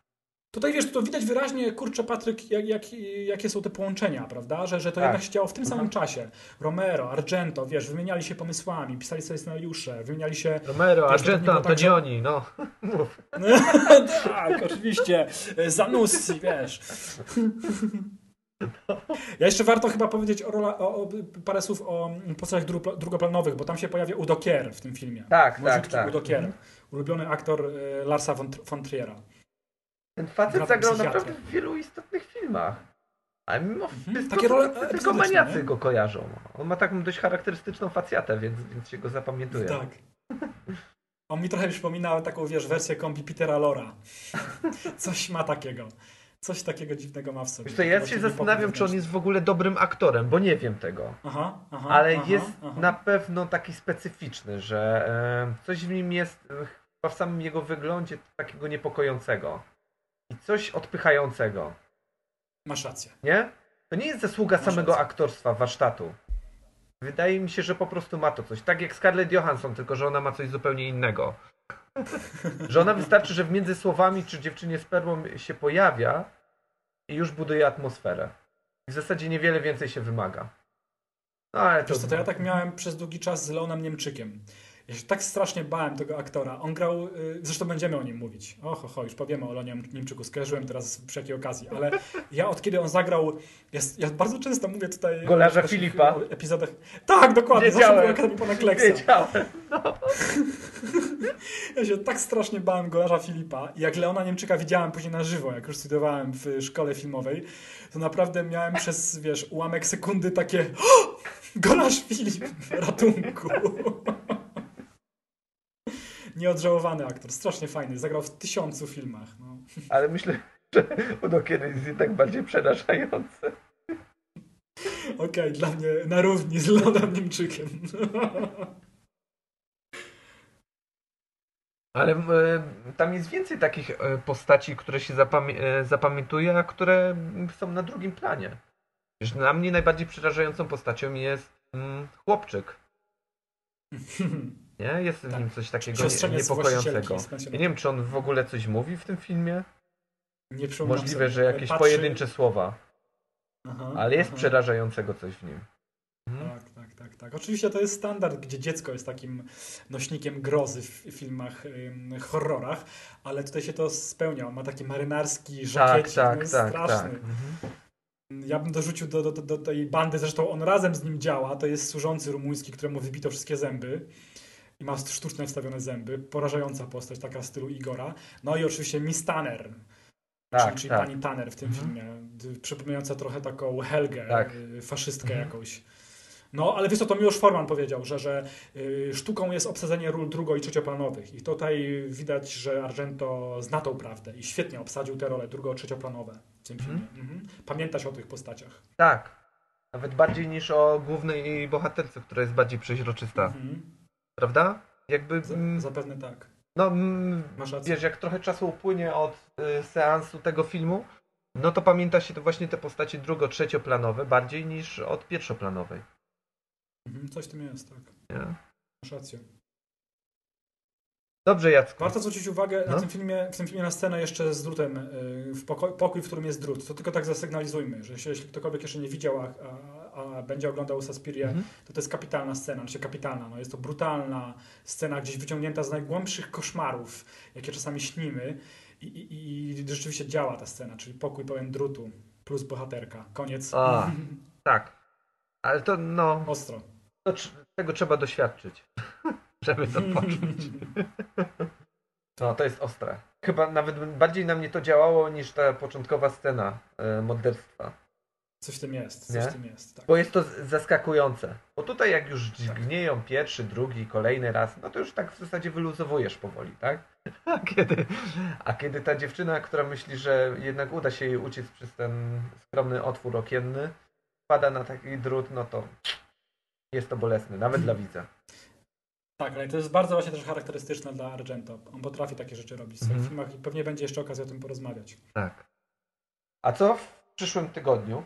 Tutaj wiesz, to widać wyraźnie, kurczę Patryk, jak, jak, jakie są te połączenia, prawda? Że, że to Tak. jednak się działo w tym Mhm. samym czasie. Romero, Argento, wiesz, wymieniali się pomysłami, pisali sobie scenariusze, wymieniali się... Romero, Wiesz, Argento, było tak, że- Antonioni, no. Mów. tak, oczywiście. Zanussi, wiesz. Ja jeszcze warto chyba powiedzieć o, rola, o, o parę słów o postaciach dru- drugoplanowych, bo tam się pojawia Udo Kier w tym filmie. Tak, Młodziutki tak, tak. Udo Kier, ulubiony aktor e, Larsa von, von Triera. Ten facet Gra zagrał naprawdę w wielu istotnych filmach. Ale mimo Mhm. Takie role to tylko maniacy nie? go kojarzą. On ma taką dość charakterystyczną facjatę, więc, więc się go zapamiętuje. Tak. On mi trochę przypomina taką, wiesz, wersję kombi Petera Lora. Coś ma takiego. Coś takiego dziwnego ma w sobie. Co, ja się zastanawiam, czy on jest w ogóle dobrym aktorem, bo nie wiem tego. Aha, aha, Ale aha, jest aha. na pewno taki specyficzny, że e, coś w nim jest e, chyba w samym jego wyglądzie takiego niepokojącego. I coś odpychającego. Masz rację. Nie? To nie jest zasługa Masz samego rację. aktorstwa, warsztatu. Wydaje mi się, że po prostu ma to coś. Tak jak Scarlett Johansson, tylko że ona ma coś zupełnie innego. że ona wystarczy, że między słowami czy dziewczynie z perłą się pojawia i już buduje atmosferę. W zasadzie niewiele więcej się wymaga. No ale to... Wiesz co, to ja tak miałem przez długi czas z Leonem Niemczykiem. Ja się tak strasznie bałem tego aktora. On grał, y, zresztą będziemy o nim mówić. Oho, ho, już powiemy o Leonie Niemczyku. Skojarzyłem teraz przy jakiej okazji. Ale ja od kiedy on zagrał, ja, ja bardzo często mówię tutaj... Golarza w naszych Filipa. epizodach. Tak, dokładnie. Zawsze Wiedziałem. była Akademii Pana Kleksa. Wiedziałem. Ja się tak strasznie bałem Golarza Filipa i jak Leona Niemczyka widziałem później na żywo, jak już studiowałem w szkole filmowej, to naprawdę miałem przez, wiesz, ułamek sekundy takie "O! Golarz Filip, ratunku. Nieodżałowany aktor, strasznie fajny, zagrał w tysiącu filmach. No. Ale myślę, że Udo Kier jest jednak bardziej przerażający. Okej, dla mnie na równi z Leonem Niemczykiem. Ale e, tam jest więcej takich e, postaci, które się zapamię e, zapamiętuje, a które są na drugim planie. Wiesz, dla mnie najbardziej przerażającą postacią jest mm, chłopczyk. Nie? Jest w Tak. nim coś takiego niepokojącego. Ja nie wiem, czy on w ogóle coś mówi w tym filmie. Nie Możliwe, sobie. że jakieś Patrzy- pojedyncze słowa, Aha, ale jest aha. przerażającego coś w nim. Mhm. Tak, tak, tak, tak. Oczywiście to jest standard, gdzie dziecko jest takim nośnikiem grozy w filmach, ym, horrorach, ale tutaj się to spełnia. On ma taki marynarski Tak, żakiecik, no tak, tak, straszny. tak. Mhm. Ja bym dorzucił do, do, do tej bandy, zresztą on razem z nim działa, to jest służący rumuński, któremu wybito wszystkie zęby i ma sztuczne wstawione zęby. Porażająca postać, taka w stylu Igora. No i oczywiście Miss Tanner, Tak, czyli, tak. pani Tanner w tym Mhm. filmie, przypominająca trochę taką Helgę, Tak. y, faszystkę Mhm. jakąś. No, ale wiesz co, to Miłosz Forman powiedział, że, że y, sztuką jest obsadzenie ról drugo- i trzecioplanowych. I tutaj widać, że Argento zna tą prawdę i świetnie obsadził te role drugo-trzecioplanowe w tym Mhm. filmie. Mhm. Pamiętać o tych postaciach. Tak. Nawet bardziej niż o głównej bohaterce, która jest bardziej przeźroczysta. Mhm. Prawda? Jakby. Z- mm, Zapewne tak. No, mm, Masz rację. wiesz, jak trochę czasu upłynie od y, seansu tego filmu, no to pamięta się to właśnie te postacie drugo-trzecioplanowe bardziej niż od pierwszoplanowej. Mhm. Coś w tym jest, tak. Nie? Masz rację. Dobrze, Jacku. Warto zwrócić uwagę na No. tym filmie, w tym filmie na scenę jeszcze z drutem, y, w poko- pokój, w którym jest drut. To tylko tak zasygnalizujmy, że jeśli ktokolwiek jeszcze nie widział, a, a będzie oglądał Saspirię, Mhm. to to jest kapitalna scena, znaczy kapitalna, no jest to brutalna scena, gdzieś wyciągnięta z najgłębszych koszmarów, jakie czasami śnimy i, i, i rzeczywiście działa ta scena, czyli pokój pełen drutu plus bohaterka. Koniec. A. Tak. Ale to, no, Ostro. to, tego trzeba doświadczyć, żeby to poczuć. No, to jest ostre. Chyba nawet bardziej na mnie to działało niż ta początkowa scena e, morderstwa. Coś w tym jest, Nie? tym jest. Tak. Bo jest to zaskakujące. Bo tutaj jak już dźgnieją pierwszy, drugi, kolejny raz, no to już tak w zasadzie wyluzowujesz powoli, tak? A kiedy, a kiedy ta dziewczyna, która myśli, że jednak uda się jej uciec przez ten skromny otwór okienny, pada na taki drut, no to jest to bolesne, nawet dla widza. Tak, ale to jest bardzo właśnie też charakterystyczne dla Argento. On potrafi takie rzeczy robić w swoich Mhm. filmach i pewnie będzie jeszcze okazja o tym porozmawiać. Tak. A co w przyszłym tygodniu?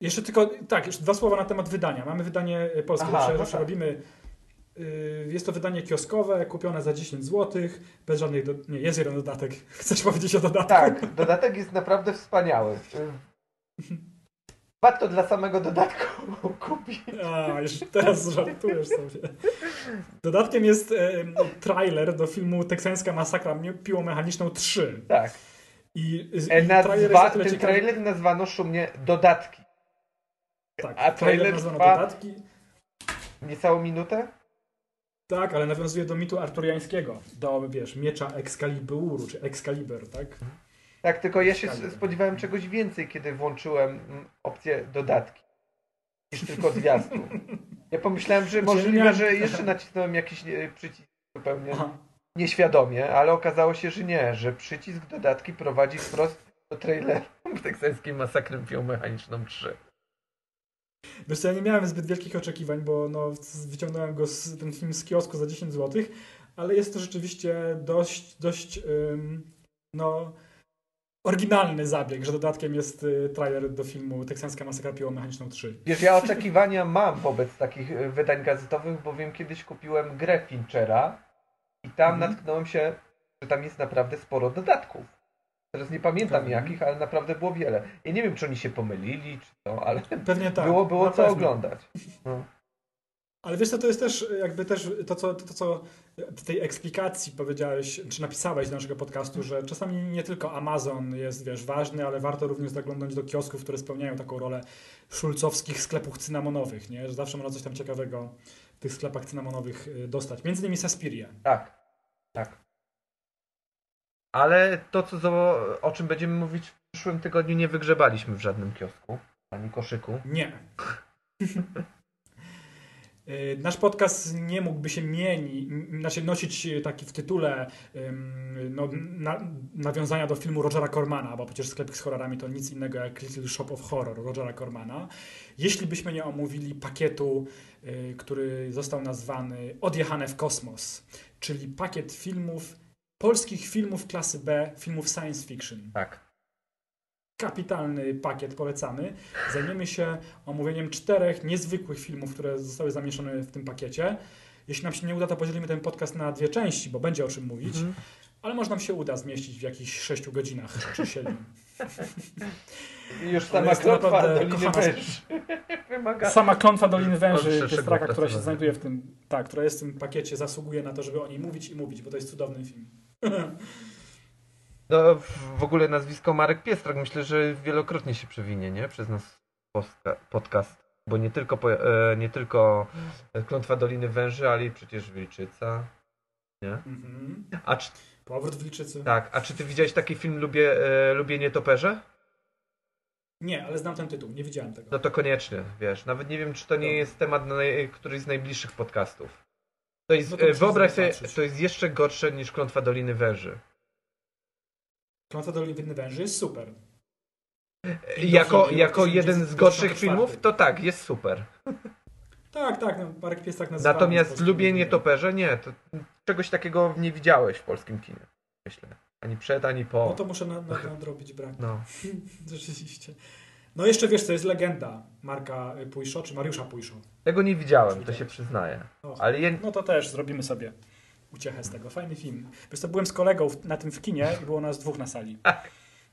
Jeszcze tylko, tak, jeszcze dwa słowa na temat wydania. Mamy wydanie e, polskie, Aha, no zawsze tak. robimy. y, Jest to wydanie kioskowe, kupione za 10 zł, bez żadnych. Do... Nie, jest jeden dodatek. Chcesz powiedzieć o dodatku? Tak, dodatek jest naprawdę wspaniały. Warto dla samego dodatku kupić. A, już teraz żartujesz sobie. Dodatkiem jest e, trailer do filmu Teksańska masakra piłą mechaniczną 3. Tak. I, i E, trailer Nazwa, tyle ten trailer nazwano szumnie dodatki. Tak, a trailer nazwano trwa- dodatki. Niecałą minutę? Tak, ale nawiązuje do mitu arturiańskiego, do, wiesz, miecza Excaliburu, czy Excalibur, tak? Tak, tylko ja się Fajnie. spodziewałem czegoś więcej, kiedy włączyłem mm, opcję dodatki. Niż tylko zwiastun. Ja pomyślałem, że Znaczy, możliwe, że jeszcze nacisnąłem jakiś e, przycisk zupełnie Aha. nieświadomie, ale okazało się, że nie, że przycisk dodatki prowadzi wprost do traileru teksańskiej masakry piłą mechaniczną 3. Wiesz co, ja nie miałem zbyt wielkich oczekiwań, bo no, wyciągnąłem go z, ten film z kiosku za 10 zł, ale jest to rzeczywiście dość, dość ym, no, oryginalny zabieg, że dodatkiem jest y, trailer do filmu Teksańska masakra piłą mechaniczną 3. Wiesz, ja oczekiwania mam wobec takich e, wydań gazetowych, bowiem kiedyś kupiłem grę Finchera i tam Mhm. natknąłem się, że tam jest naprawdę sporo dodatków. Teraz nie pamiętam Mhm. jakich, ale naprawdę było wiele. Ja nie wiem, czy oni się pomylili, czy co, ale Pewnie tak. było, było co oglądać. No. Ale wiesz co, to jest też jakby też to, co, to, co w tej eksplikacji powiedziałeś, czy napisałeś do naszego podcastu, że czasami nie tylko Amazon jest, wiesz, ważny, ale warto również zaglądać do kiosków, które spełniają taką rolę szulcowskich sklepów cynamonowych, nie? Że zawsze można coś tam ciekawego w tych sklepach cynamonowych y, dostać. Między innymi Saspiria. Tak, tak. Ale to, co, o czym będziemy mówić w przyszłym tygodniu, nie wygrzebaliśmy w żadnym kiosku, ani koszyku. Nie. Y, Nasz podcast nie mógłby się mieni, m- znaczy nosić taki w tytule no, na, nawiązania do filmu Rogera Cormana, bo przecież sklep z horrorami to nic innego jak Little Shop of Horror Rogera Cormana. Jeśli byśmy nie omówili pakietu, y, który został nazwany Odjechane w kosmos, czyli pakiet filmów, polskich filmów klasy B, filmów science fiction Tak. kapitalny pakiet, polecamy. Zajmiemy się omówieniem czterech niezwykłych filmów, które zostały zamieszczone w tym pakiecie. Jeśli nam się nie uda, to podzielimy ten podcast na dwie części, bo będzie o czym mówić, Mhm. ale może nam się uda zmieścić w jakichś sześciu godzinach czy siedmiu. I już sama jest to klątwa Doliny Węży wymaga... Sama klątwa Doliny Węży, szerszego Piestraka, która się znajduje w tym, tak, która jest w tym pakiecie, zasługuje na to, żeby o niej mówić i mówić, bo to jest cudowny film. No, w ogóle nazwisko Marek Piestrak myślę, że wielokrotnie się przewinie, nie? Przez nas podcast. Bo nie tylko, po, e, nie tylko Klątwa Doliny Węży, ale i przecież Wilczyca. Nie? Mhm. A czy, Powrót Wilczycy? tak, a czy ty widziałeś taki film Lubię, e, Lubię Nietoperze? Nie, ale znam ten tytuł, nie widziałem tego. No to koniecznie, wiesz. Nawet nie wiem, czy to nie jest temat na któryś z najbliższych podcastów. To jest, No to e, wyobraź sobie, to jest jeszcze gorsze niż Klątwa Doliny Węży. Klątwa Doliny Węży jest super. I jako, jako jeden z 94. gorszych filmów, to tak, jest super. Tak, tak, no, Marek Piestak nazywa. Natomiast lubię nietoperze, nie. To czegoś takiego nie widziałeś w polskim kinie. Myślę. Ani przed, ani po. No to muszę na, na, nadrobić brak. No. Rzeczywiście. No jeszcze wiesz, to jest legenda Marka Pujszo, czy Mariusza Pujszo. Tego nie widziałem, to się przyznaję. O. Ale ja... No to też zrobimy sobie uciechę z tego. Fajny film. Wiesz co, byłem z kolegą na tym w kinie i było nas dwóch na sali.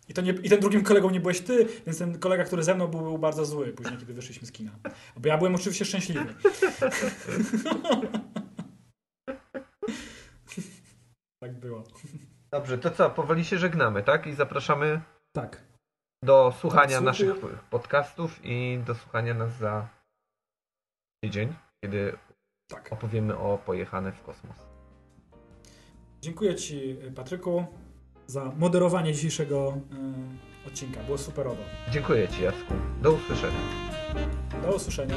I, to nie, I ten drugim kolegą nie byłeś ty, więc ten kolega, który ze mną był, był bardzo zły później, kiedy wyszliśmy z kina. Bo ja byłem oczywiście szczęśliwy. tak było. Dobrze, to co? Powoli się żegnamy, tak? I zapraszamy Tak. Do słuchania naszych podcastów i do słuchania nas za tydzień, kiedy Tak. opowiemy o pojechane w kosmos. Dziękuję Ci, Patryku, za moderowanie dzisiejszego odcinka. Było superowo. Dziękuję Ci Jacku. Do usłyszenia. Do usłyszenia.